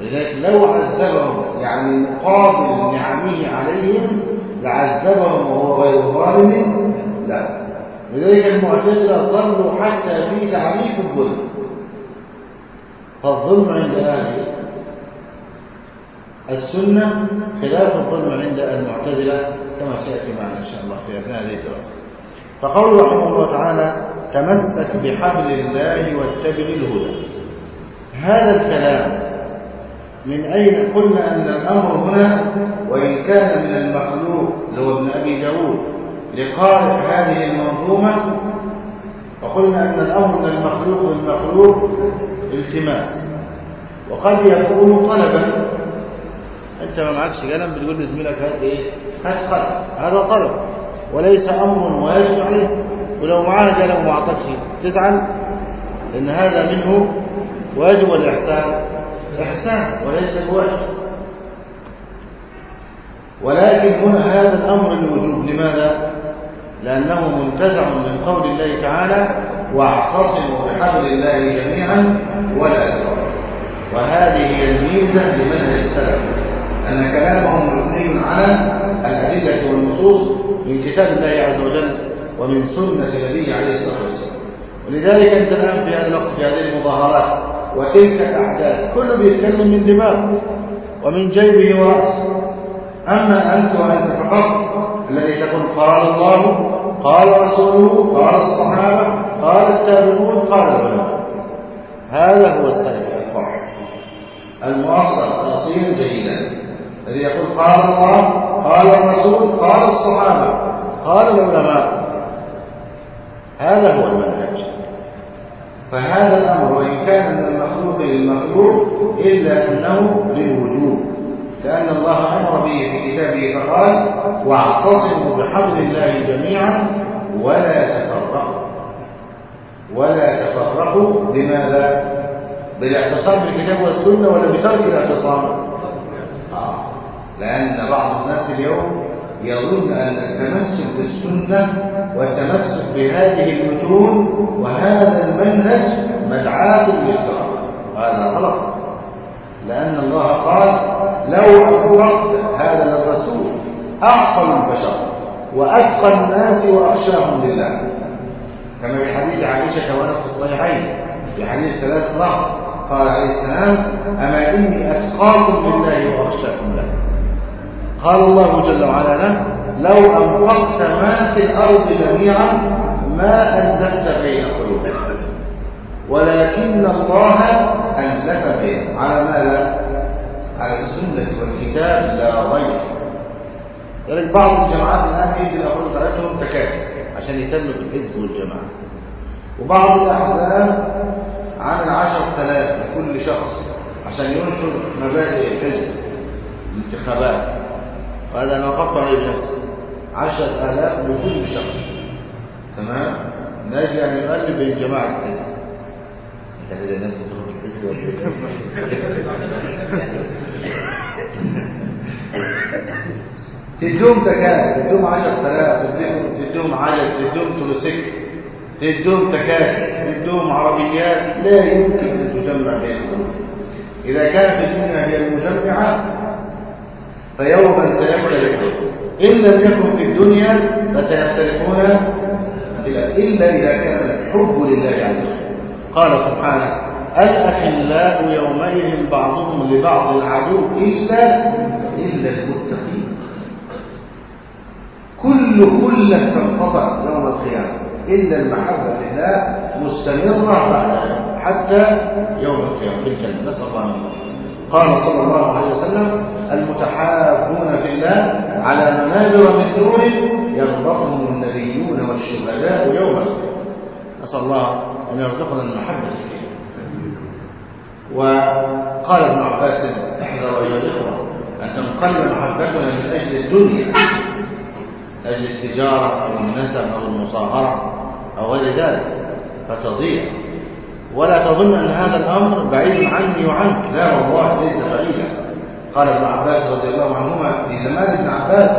ولذلك لو عذبهم يعني مقابل نعمه عليهم لعذبهم وهو غير ظالم لا. لذلك المعتزلة ظلوا حتى في تعريف الظلم. فالظلم عند أهل السنة خلاف الظلم عند المعتزلة كما سيأتي معنا إن شاء الله في أثناء هذه الدراسة. فقول رحمه الله تعالى تمسك بحبل الله واتبع الهدى. هذا الكلام من أين قلنا أن الأمر هنا؟ وإن كان من المخلوق لو ابن أبي داود لقارئ هذه المنظومة فقلنا أن الأمر من المخلوق للمخلوق التماس وقد يكون طلبا أنت ما معكش قلم بتقول لزميلك هات إيه هات قلم. هذا طلب وليس أمر واجب عليه ولو معاه قلم وما أعطاكش تزعل؟ لأن هذا منه واجب ولا إحسان إحسان وليس بواجب. ولكن هنا هذا الأمر الوجوب. لماذا؟ لأنه منتزع من قول الله تعالى واعتصموا بحبل الله جميعا ولا تفرقوا وهذه هي الميزة لمنهج السلف. أن كلامهم مبني على الأدلة والنصوص من كتاب الله عز وجل ومن سنة النبي عليه الصلاة والسلام. ولذلك أنت الآن في هذا الوقت في هذه المظاهرات وتلك الأحداث كله بيتكلم من دماغه ومن جيبه ورأسه. أما أنت وأنت فقط الذي تقول قال الله قال رسوله قال الصحابة قال التابعون قال العلماء. هذا هو الصالح المؤصل الأصيل جيدا. الذي يقول قال الله قال الرسول قال الصحابة قال العلماء. هذا هو المنهج. فهذا الأمر وإن كان من المخلوق للمخلوق إلا أنه للوجوب لأن الله أمر به في كتابه فقال واعتصموا بحبل الله جميعا ولا تفرقوا. ولا تفرقوا. لماذا؟ بالاعتصام بالكتاب والسنة ولا بترك الاعتصام؟ لأن بعض الناس اليوم يظن أن التمسك بالسنة والتمسك بهذه المتون وهذا المنهج مدعاة للصراط هذا غلط. لأن الله قال لو أفرقت هذا للرسول أعقل البشر وأتقى الناس وأخشاهم لله. كما في حديث عائشة ونفس الصحيحين في حديث ثلاث مرات قال عليه السلام أما إني أتقاكم بالله وأخشاكم له. قال الله جل وعلا له لو أنفقت ما في الأرض جميعا ما أنزلت بين قلوبهم ولكن الله أنزل بهم على ماذا؟ على السنة والكتاب لا غير ولذلك بعض الجماعات الآن يجي الأفراد بتاعتهم تكاتف عشان يسلوا في الحزب والجماعة. وبعض الأحزاب عامل عشر ثلاث لكل شخص عشان ينشر مبادئ الحزب الانتخابات. وهذا أنا وقفت عليه عشر آلاف لكل شخص. تمام؟ نجي أن نؤلف بين جماعة الحزب انت كده الناس بتخرج الحزب ولا تدوم تكاد تدوم عشر ثلاث تدوم عدد تدوم تروسيك تدوم تكاد تدوم عربيات. لا يمكن أن تجمع بينهم. إذا كانت الدنيا هي المجمعة فيوما سيختلفون إن لم يكن في الدنيا فسيختلفون إلا إذا كان الحب لله عز وجل. قال سبحانه الأخلاء يومئذ بعضهم لبعض عدو إلا إلا المتقين؟ كل كل تنقطع يوم القيامة. إلا المحبة في الله مستمرة حتى يوم القيامة. الجنة نسأل الله قال صلى الله عليه وسلم المتحابون في الله على منابر من نور يربطهم النبيون والشهداء يوم القيامة. نسأل الله أن يرزقنا المحبة فيه وقال ابن عباس احذر أيها الإخوة أن تنقل محبتنا من أجل الدنيا أجل التجارة أو النسب أو المصاهرة أو غير ذلك فتضيع. ولا تظن أن هذا الأمر بعيد عني وعنك. لا والله ليس بعيدا. قال ابن عباس رضي الله عنهما في زمان ابن عباس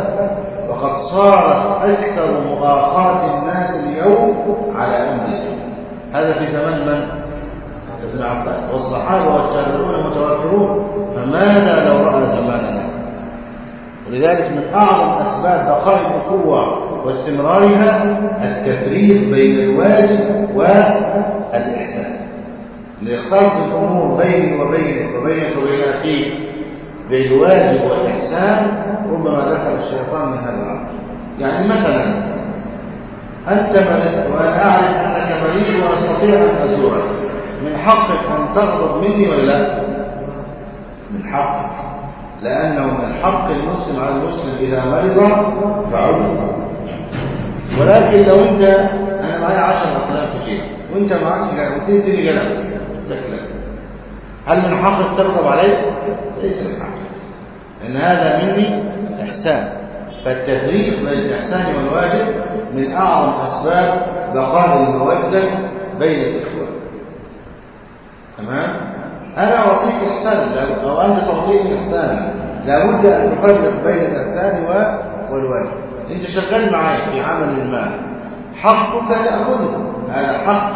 وقد صارت أكثر مؤاخاة الناس اليوم على أمر هذا في زمان من؟ ابن عباس. والصحابة والتابعون متوافرون فماذا لو رأى زماننا؟ ولذلك من أعظم أسباب بقاء الأخوة واستمرارها التفريق بين الواجب والإحسان. لإخلاص الأمور بيني وبينك وبينك وبين أخيك بالواجب والإحسان ربما دخل الشيطان من هذا الأمر. يعني مثلا أنت وأنا أعرف أنك مريض وأستطيع أن أزورك. من حقك أن تغضب مني ولا لا؟ من حقك. لأنه من حق المسلم على المسلم إذا مرض فعوده ولكن لو أنت أنا معي عشر أقلام كتير. وأنت جلبتين تدي قلم تكلم هل من حقك تغضب عليه؟ ليس من حقك لأن هذا مني إحسان. فالتفريق بين الإحسان والواجب من أعظم أسباب بقاء المودة بين الإخوة تمام؟ أنا أعطيك إحسانا أو أنت تعطيني إحسانا لابد أن تفرق بين الإحسان والواجب. أنت شغال معي في عمل ما. حقك تأخذه. هذا حق.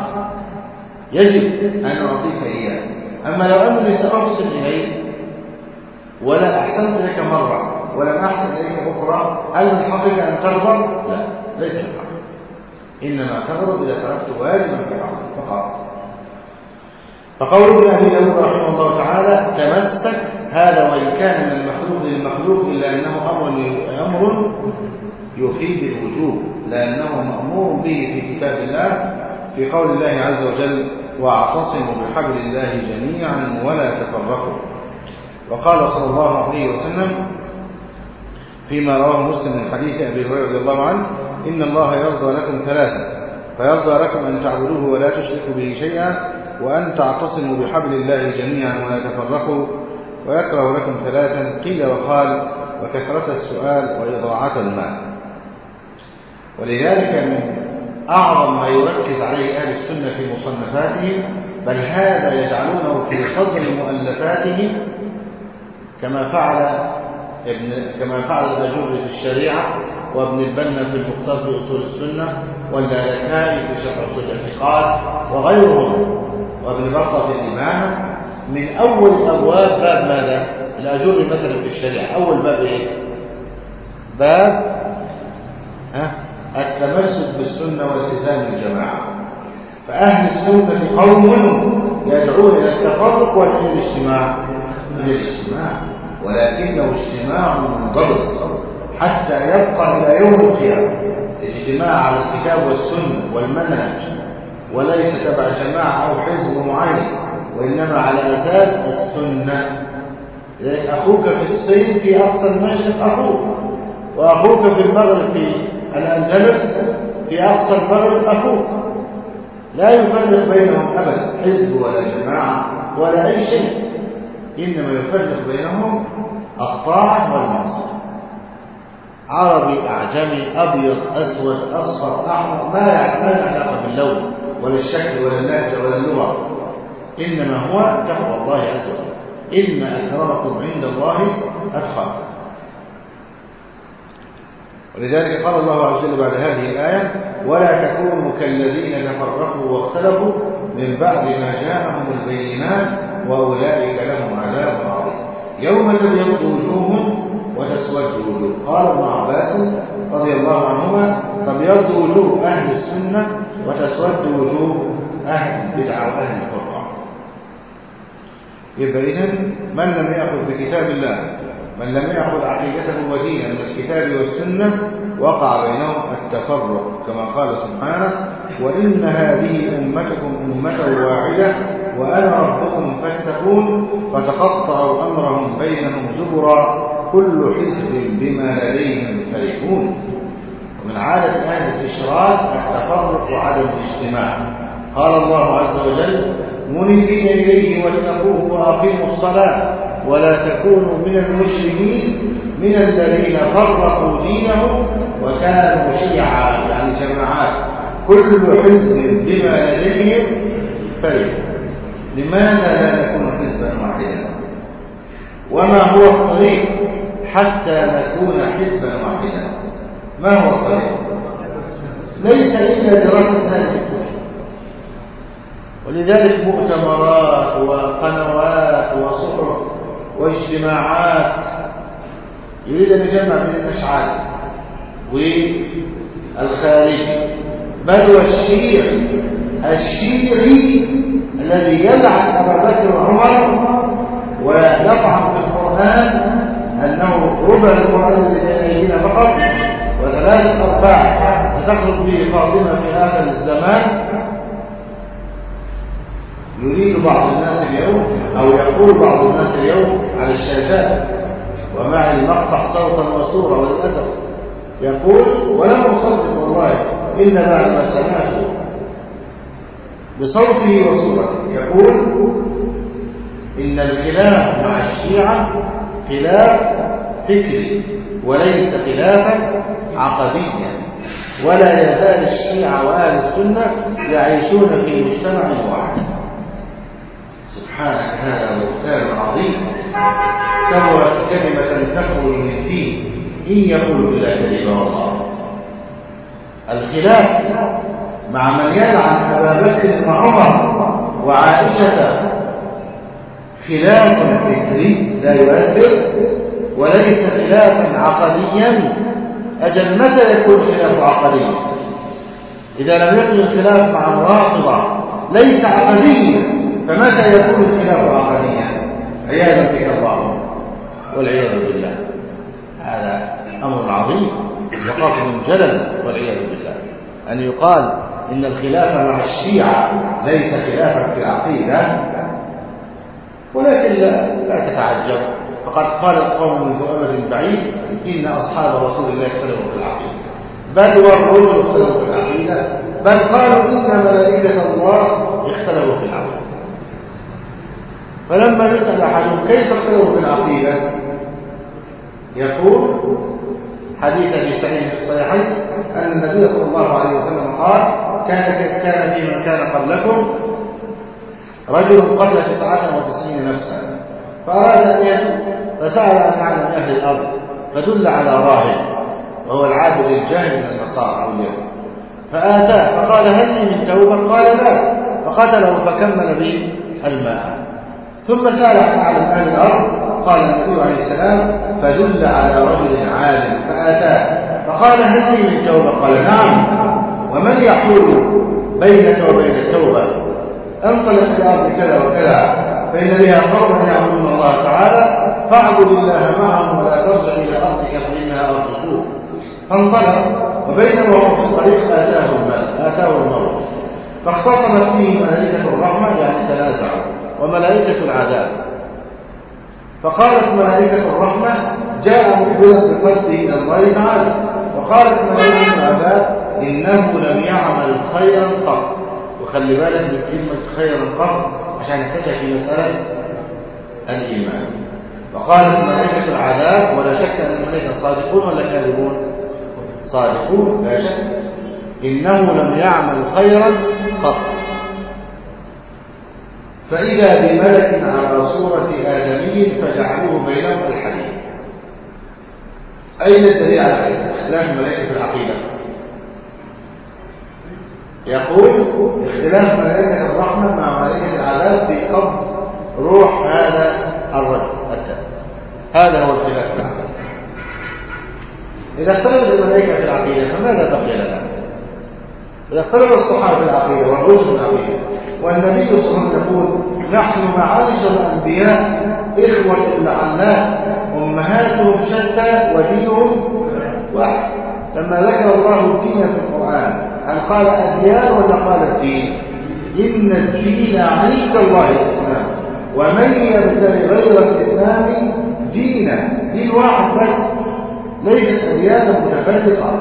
يجب أن أعطيك إياه. أما لو أنني سأحسن إليك ولا أحسنت لك مرة ولم أحسن إليك أخرى هل من حقك أن تغضب؟ لا ليس من حقك إنما تغضب إذا تركت واجبا في فقط فقول ابن أبي داود رحمه الله تعالى تمسك هذا وإن كان من المخلوق للمخلوق إلا أنه أمر أمر يفيد الوجوب لأنه مأمور به في كتاب الله في قول الله عز وجل واعتصموا بحبل الله جميعا ولا تفرقوا. وقال صلى الله عليه وسلم فيما رواه مسلم من حديث أبي هريرة رضي الله عنه إن الله يرضى لكم ثلاثا فيرضى لكم أن تعبدوه ولا تشركوا به شيئا وأن تعتصموا بحبل الله جميعا ولا تفرقوا ويكره لكم ثلاثا. قيل وقال وكثرة السؤال وإضاعة المال. ولذلك من أعظم ما يركز عليه أهل السنة في مصنفاتهم بل هذا يجعلونه في صدر مؤلفاتهم كما فعل ابن كما فعل الأجور في الشريعة وابن البنا في المختار في أصول السنة واللالكائي في شرح أصول الاعتقاد وغيرهم وابن بطة في الإمامة من أول أبواب باب ماذا؟ الأجور مثلا في الشريعة أول باب إيه؟ باب ها؟ التمسك بالسنة والتزام الجماعة فأهل السنة قوم يدعون إلى التفرق وإلى الاجتماع. الاجتماع. ولكنه اجتماع منضبط حتى يبقى إلى يوم القيامة. الاجتماع على الكتاب والسنة والمنهج. وليس تبع جماعة أو حزب معين. وإنما على أساس السنة. أخوك في الصين في أقصى المشرق أخوك. وأخوك في المغرب في الأندلس في أقصى المغرب أخوك لا يفرق بينهم أبدا حزب ولا جماعة ولا أي شيء. إنما يفرق بينهم الطاعة والمعصية عربي أعجمي أبيض أسود أصفر أحمر ما له علاقة باللون ولا الشكل ولا اللهجة ولا اللغة. إنما هو تقوى الله عز وجل. إن أكرمكم عند الله أتقاكم. ولذلك قال الله عز وجل بعد هذه الآية ولا تكونوا كالذين تفرقوا واختلفوا من بعد ما جاءهم البينات وأولئك لهم عذاب عظيم. يوم تبيض وجوه وتسود وجوه. قال ابن عباس رضي الله عنهما تبيض وجوه أهل السنة وتسود وجوه أهل البدعة وأهل الفرقة. يبقى إذن من لم يأخذ بكتاب الله من لم يأخذ عقيدته ودينا من الكتاب والسنة وقع بينهم التفرق كما قال سبحانه وإن هذه أمتكم أمة واحدة وأنا ربكم فاتقون فتقطعوا أمرهم بينهم زبرا كل حزب بما لديهم فرحون. ومن عادة أهل الإشراك التفرق وعدم الاجتماع. قال الله عز وجل منيبين إليه واتقوه وأقيموا الصلاة. ولا تكونوا من المشركين من الذين فرقوا دينهم وكانوا شيعا يعني جماعات. كل حزب بما لديهم فرح لماذا لا نكون حزبا واحدا؟ وما هو الطريق حتى نكون حزبا واحدا؟ ما هو الطريق؟ ليس إلا دراسة هذه ولذلك مؤتمرات وقنوات وصحف واجتماعات. يريد أن يجمع بين الأشعار والخارجي بل والشيعي الشيعي الذي يلعن أبا بكر وعمر ويطعن في القرآن أنه ربع القرآن الذي فقط وثلاثة أرباع ستخرج به فاطمة في آخر الزمان. يريد بعض الناس اليوم أو يقول بعض الناس اليوم على الشاشات ومع المقطع صوتا وصورة وللأسف يقول ولم أصدق والله إلا بعد ما سمعته بصوته وصورته يقول إن الخلاف مع الشيعة خلاف فكري وليس خلافا عقديا. ولا يزال الشيعة وأهل السنة يعيشون في مجتمع واحد. سبحانك هذا بهتان عظيم. كبرت كلمة تخرج من الدين إن يقول إلا كلمة الله. الخلاف مع من يلعن أبا بكر وعمر وعائشة خلاف فكري لا يؤثر وليس خلافا عقديا أجل متى يكون خلاف عقدي إذا لم يكن الخلاف مع الرافضة ليس عقديا فمتى يكون الخلاف عقديا عياذا بك الله والعياذ بالله. هذا أمر عظيم. وقف من جلل والعياذ بالله. أن يقال إن الخلاف مع الشيعة ليس خلافا في العقيدة. ولكن لا, لا تتعجب. فقد قال القوم منذ أمد بعيد إن أصحاب رسول الله اختلفوا في العقيدة. بل والرجل اختلفوا في العقيدة. بل قالوا إن ملائكة الله اختلفوا في العقيدة. فلما يسأل أحدهم كيف اختلفوا في العقيدة؟ يقول حديث في صحيح الصحيحين أن النبي صلى الله عليه وسلم قال كان كان في من كان قبلكم رجل قتل تسعة وتسعين نفسا فأراد أن يتوب فسأل عن عالم أهل الأرض فدل على راهب وهو العابد الجاهل من النصارى أو اليهود. فآتاه فقال هل من توبة؟ قال لا. فقتله فكمل به الماء. ثم سأل عن أهل الأرض قال النبي عليه السلام فدل على رجل عالم فآتاه. فقال هل لي من توبة قال نعم. ومن يحول بينك وبين التوبة؟ انطلق في الأرض كذا وكذا فإن بها قوم يعبدون الله تعالى فاعبد الله معهم ولا ترجع إلى أرضك فإنها أرض سوء. فانطلق وبينما هو في الطريق آتاه المال آتاه الموت. فاختصمت فيه ملائكة الرحمة يعني تنازعوا وملائكة العذاب. فقالت ملائكة الرحمة جاء مقبلا بقصده إلى الله تعالى. وقالت ملائكة العذاب إنه لم يعمل خيرا قط. وخلي بالك من كلمة خيرا قط عشان نحتاجها في مسألة الإيمان. وقالت ملائكة العذاب ولا شك أن الملائكة صادقون ولا كاذبون. صادقون لا شك. إنه لم يعمل خيرا قط. فإذا بملك على صورة آدمي فجعلوه بينهم الحديث أين الدليل على اختلاف ملائكة العقيدة؟ يقول اختلاف ملائكة الرحمة مع ملائكة العذاب في قبض روح هذا الرجل. التالي هذا هو الخلاف في العقيدة. إذا اختلفت الملائكة في العقيدة فماذا بقي لنا؟ اختلف الصحابة في العقيدة في العقيدة والنبي صلى الله عليه وسلم يقول نحن معاشر الأنبياء إخوة لعنات أمهاتهم شتى ودينهم واحد لما ذكر الله الدين في القرآن هل قال أديان ولا قال الدين؟ إن الدين عند الله الإسلام ومن يبتغي غير الإسلام دينا. دين واحد بس ليست أديانا متفرقة.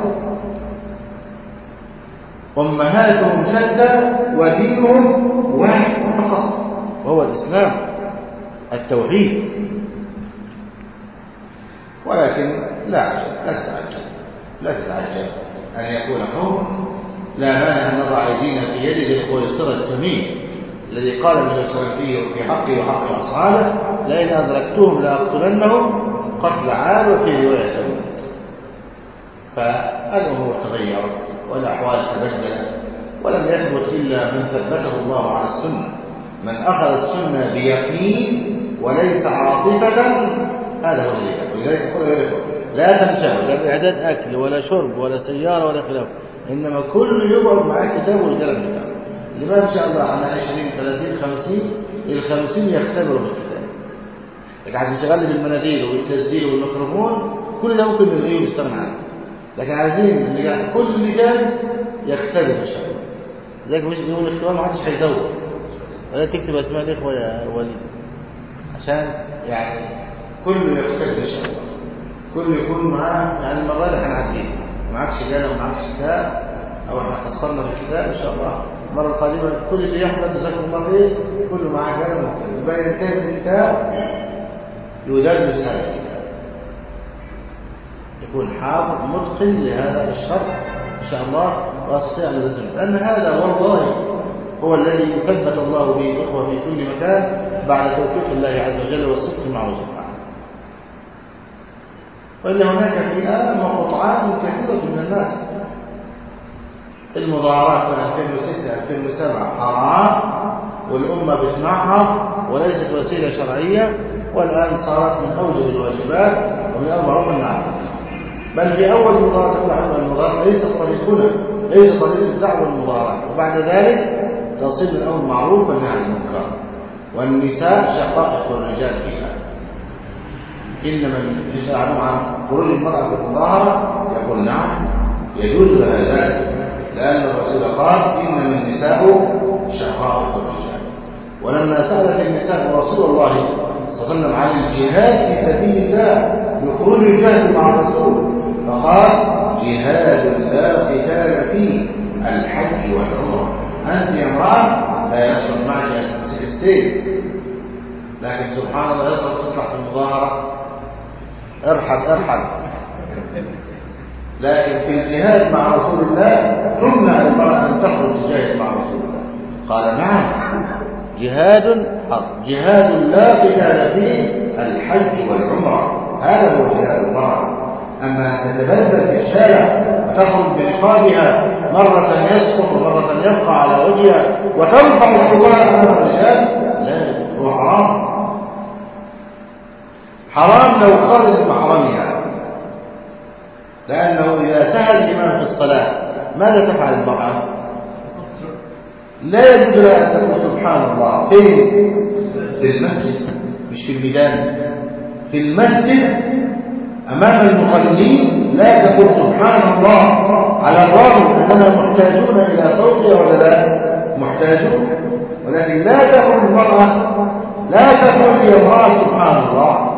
أمهاتهم شتى ودينهم واحد فقط. وهو الإسلام التوحيد. ولكن لا عجب لا تتعجب لا تتعجب أن يكون قوم لا مانع أن نضع أيدينا في يد ذي الخويصرة التميم الذي قال عليه وسلم في حقي وحق أصحابه لئن أدركتهم لأقتلنهم قتل عاد وفي رواية. فالأمور تغيرت. والأحوال تبدلت ولم يثبت إلا من ثبته الله على السنة. من أخذ السنة بيقين وليس عاطفة هذا هو ولذلك لا تنسوا لا بإعداد أكل ولا شرب ولا سيارة ولا خلاف. إنما كل يقعد معاه كتاب والكلام بتاعه ما إن شاء الله على 20 30 50 ال 50 يختبروا بالكتاب. لكن هتشتغل بالمناديل والتسجيل والميكروفون كل ده ممكن نلغيه ونستغنى عنه لكن عايزين اللي يعني كل جانب يختبر إن شاء الله. زيك مش يقول الاختبار ما حدش هيدور ولا تكتب أسماء الإخوة يا وليد. عشان يعني كله يختبر إن شاء الله. كله يكون معاه يعني المره دي هنعديها معكش جاله ومعكش كتاب أو إحنا خسرنا في الكتاب إن شاء الله. المرة القادمة كل اللي يحضر جزاكم الله خير. كله معاه جاله ومكتب يبقى ينتهي الكتاب يدرس هذا يكون حافظ متقن لهذا الشرط إن شاء الله وأستطيع أن يلزم لأن هذا والله هو الذي يثبت الله به الإخوة في كل مكان بعد توفيق الله عز وجل والصدق معه سبحانه. وإن هناك فئات وقطعات كثيرة من الناس المظاهرات من 2006 2007 حرام والأمة بتسمعها وليست وسيلة شرعية والآن صارت من أوجه الواجبات ومن أمر النعم بل في أول مظاهرة تطلع المظاهرة ليست طريقنا ليس طريق الدعوة المظاهرات وبعد ذلك تصل الأمر والنهي عن المنكر. والنساء شقائق الرجال فيها. إنما يسألون عن خروج المرأة في المظاهرة؟ يقول نعم. يجوز لها ذلك. لأن الرسول قال إنما النساء شقائق الرجال ولما سألت النساء رسول الله صلى الله عليه وسلم عن الجهاد في سبيل الله لخروج الجهاد مع الرسول فقال جهاد لا قتال فيه الحج والعمرة. أنت يا امرأة لا يصل معك أن تمسك لكن سبحان الله يصل تطلع في المظاهرة. ارحل ارحل. لكن في الجهاد مع رسول الله تمنع المرأة أن تخرج تجاهد مع رسول الله. قال نعم. جهاد حق جهاد لا قتال فيه الحج والعمرة. هذا هو جهاد المرأة. أما تتبذل في الشارع وتخرج برقابها مرة يسقط ومرة يبقى على وجهها وترفع الحوار أمام الرجال لا هو حرام حرام لو خرج محرمها لأنه إذا سهل الإمام في الصلاة ماذا تفعل المرأة؟ لا يجوز لها أن تقول سبحان الله فين؟ في المسجد مش في الميدان في المسجد أمام المصلين لا تقول سبحان الله على الرغم أننا محتاجون إلى صوتها ولا لا؟ محتاجون ولكن لا تقول المرأة لا تقول يا امرأة سبحان الله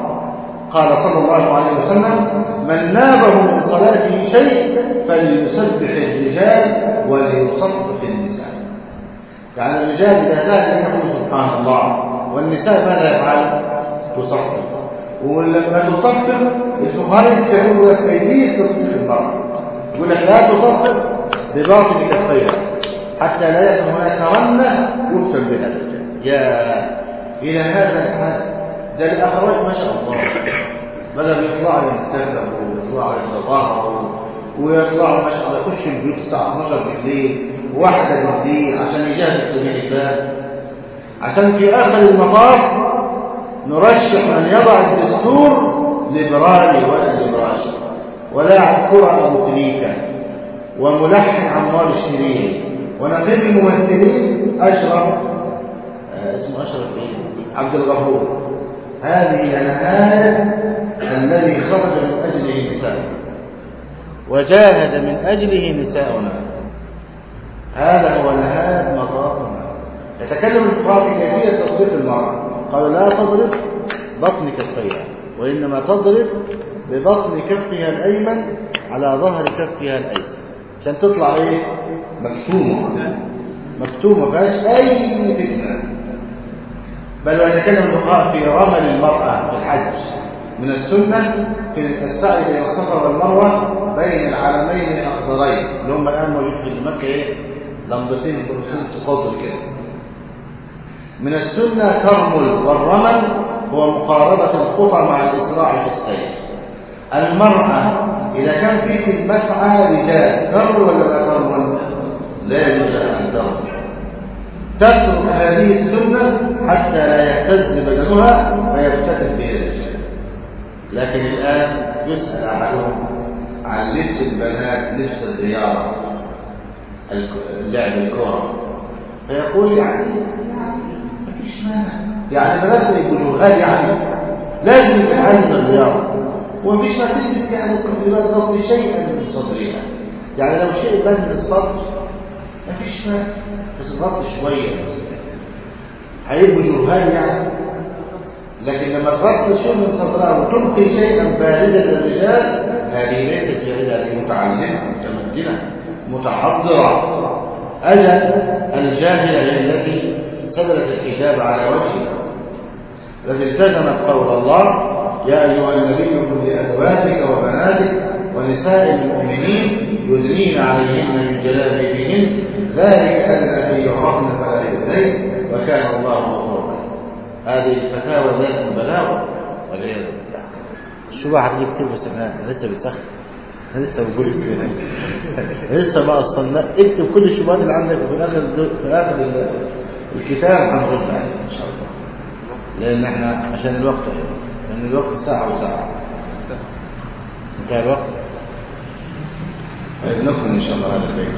قال صلى الله عليه وسلم من نابه من صلاته شيء فليسبح الرجال وليصفق النساء يعني الرجال إذا زاد يقول سبحان الله والنساء ماذا يفعل؟ تصفق ولما البخاري يقول لك كيفية تصفيق المرأة يقول لك لا تصفق بباطن كفيها حتى لا يكون هناك رنة يكتب بها يا إلى هذا الحد ده الأخوات ما شاء الله. بدل يطلعوا ينتبهوا ويطلعوا يتظاهروا ويطلعوا ما شاء الله يخش البيوت الساعة 12 بالليل واحدة بالليل عشان يجاهد سبيل الله عشان في آخر المطاف نرشح من يضع الدستور ليبرالي ولا ليبرالي ولاعب كرة أبو تريكة وملحن عمار الشريف ونقيب الممثلين أشرف آه اسمه أشرف إيه؟ عبد الغفور. هذه النهاية الذي خرج من أجله نساء وجاهد من أجله نساؤنا هذا هو نهاية مطافنا يتكلم الفقهاء في كيفية تصريف المرأة. قالوا لا تضرب بطن كفيها وإنما تضرب ببطن كفها الأيمن على ظهر كفها الأيسر. عشان تطلع إيه؟ مكتومة. مكتومة فيهاش أي فتنة بل ويتكلم الفقهاء في رمل المرأة في الحج. من السنة في السعي بين الصفا والمروة بين العالمين الأخضرين اللي هم الآن موجودين في مكة إيه؟ لمضتين برسول تفضل كده. من السنة كرمل والرمل هو مقاربة الخطى مع الإسراع في السير المرأة إذا كان في المسعى رجال كرمل ولا لا كرمل؟ لا يجوز تترك هذه السنة حتى لا يهتز بدنها فيفتتن به الرجال لكن الآن يسأل أحدهم عن لبس البنات لبس الرياضة لعب الكرة فيقول يعني يعني بنات الجلوهات يعني لازم تتعلم الرياضة ومفيش ما تلبس يعني الكمبيوتر شيئا من صدرها يعني. لو شيء من الصدر مفيش مانع بس ضغط شوية. هيبقوا جرهان يعني. لكن لما تغطي شيء من صدرها وتبقي شيئا باردا للرجال هذه ليست جاهلة متعلمة متمكنة متحضرة أجل الجاهلة التي سدلت الحجاب على وجهها التي التزمت قول الله يا أيها النبي قل لأزواجك وبناتك ونساء المؤمنين يدنين عليهن من جلابيبهن. ذلك أدنى أن يعرفن فلا يؤذين وكان الله غفورا هذه الفتاوى ذات بلاغ والعياذ بالله. كتير بس إحنا لسه بيسخن إحنا لسه بنقول لسه ما أصلنا. اكتب كل الشبهات اللي عندك وفي الآخر في اخر الكتاب هنرد عليه إن شاء الله. لأن إحنا عشان الوقت لأن الوقت ساعة وساعة. انتهى الوقت. طيب نكمل إن شاء الله هذا البيت.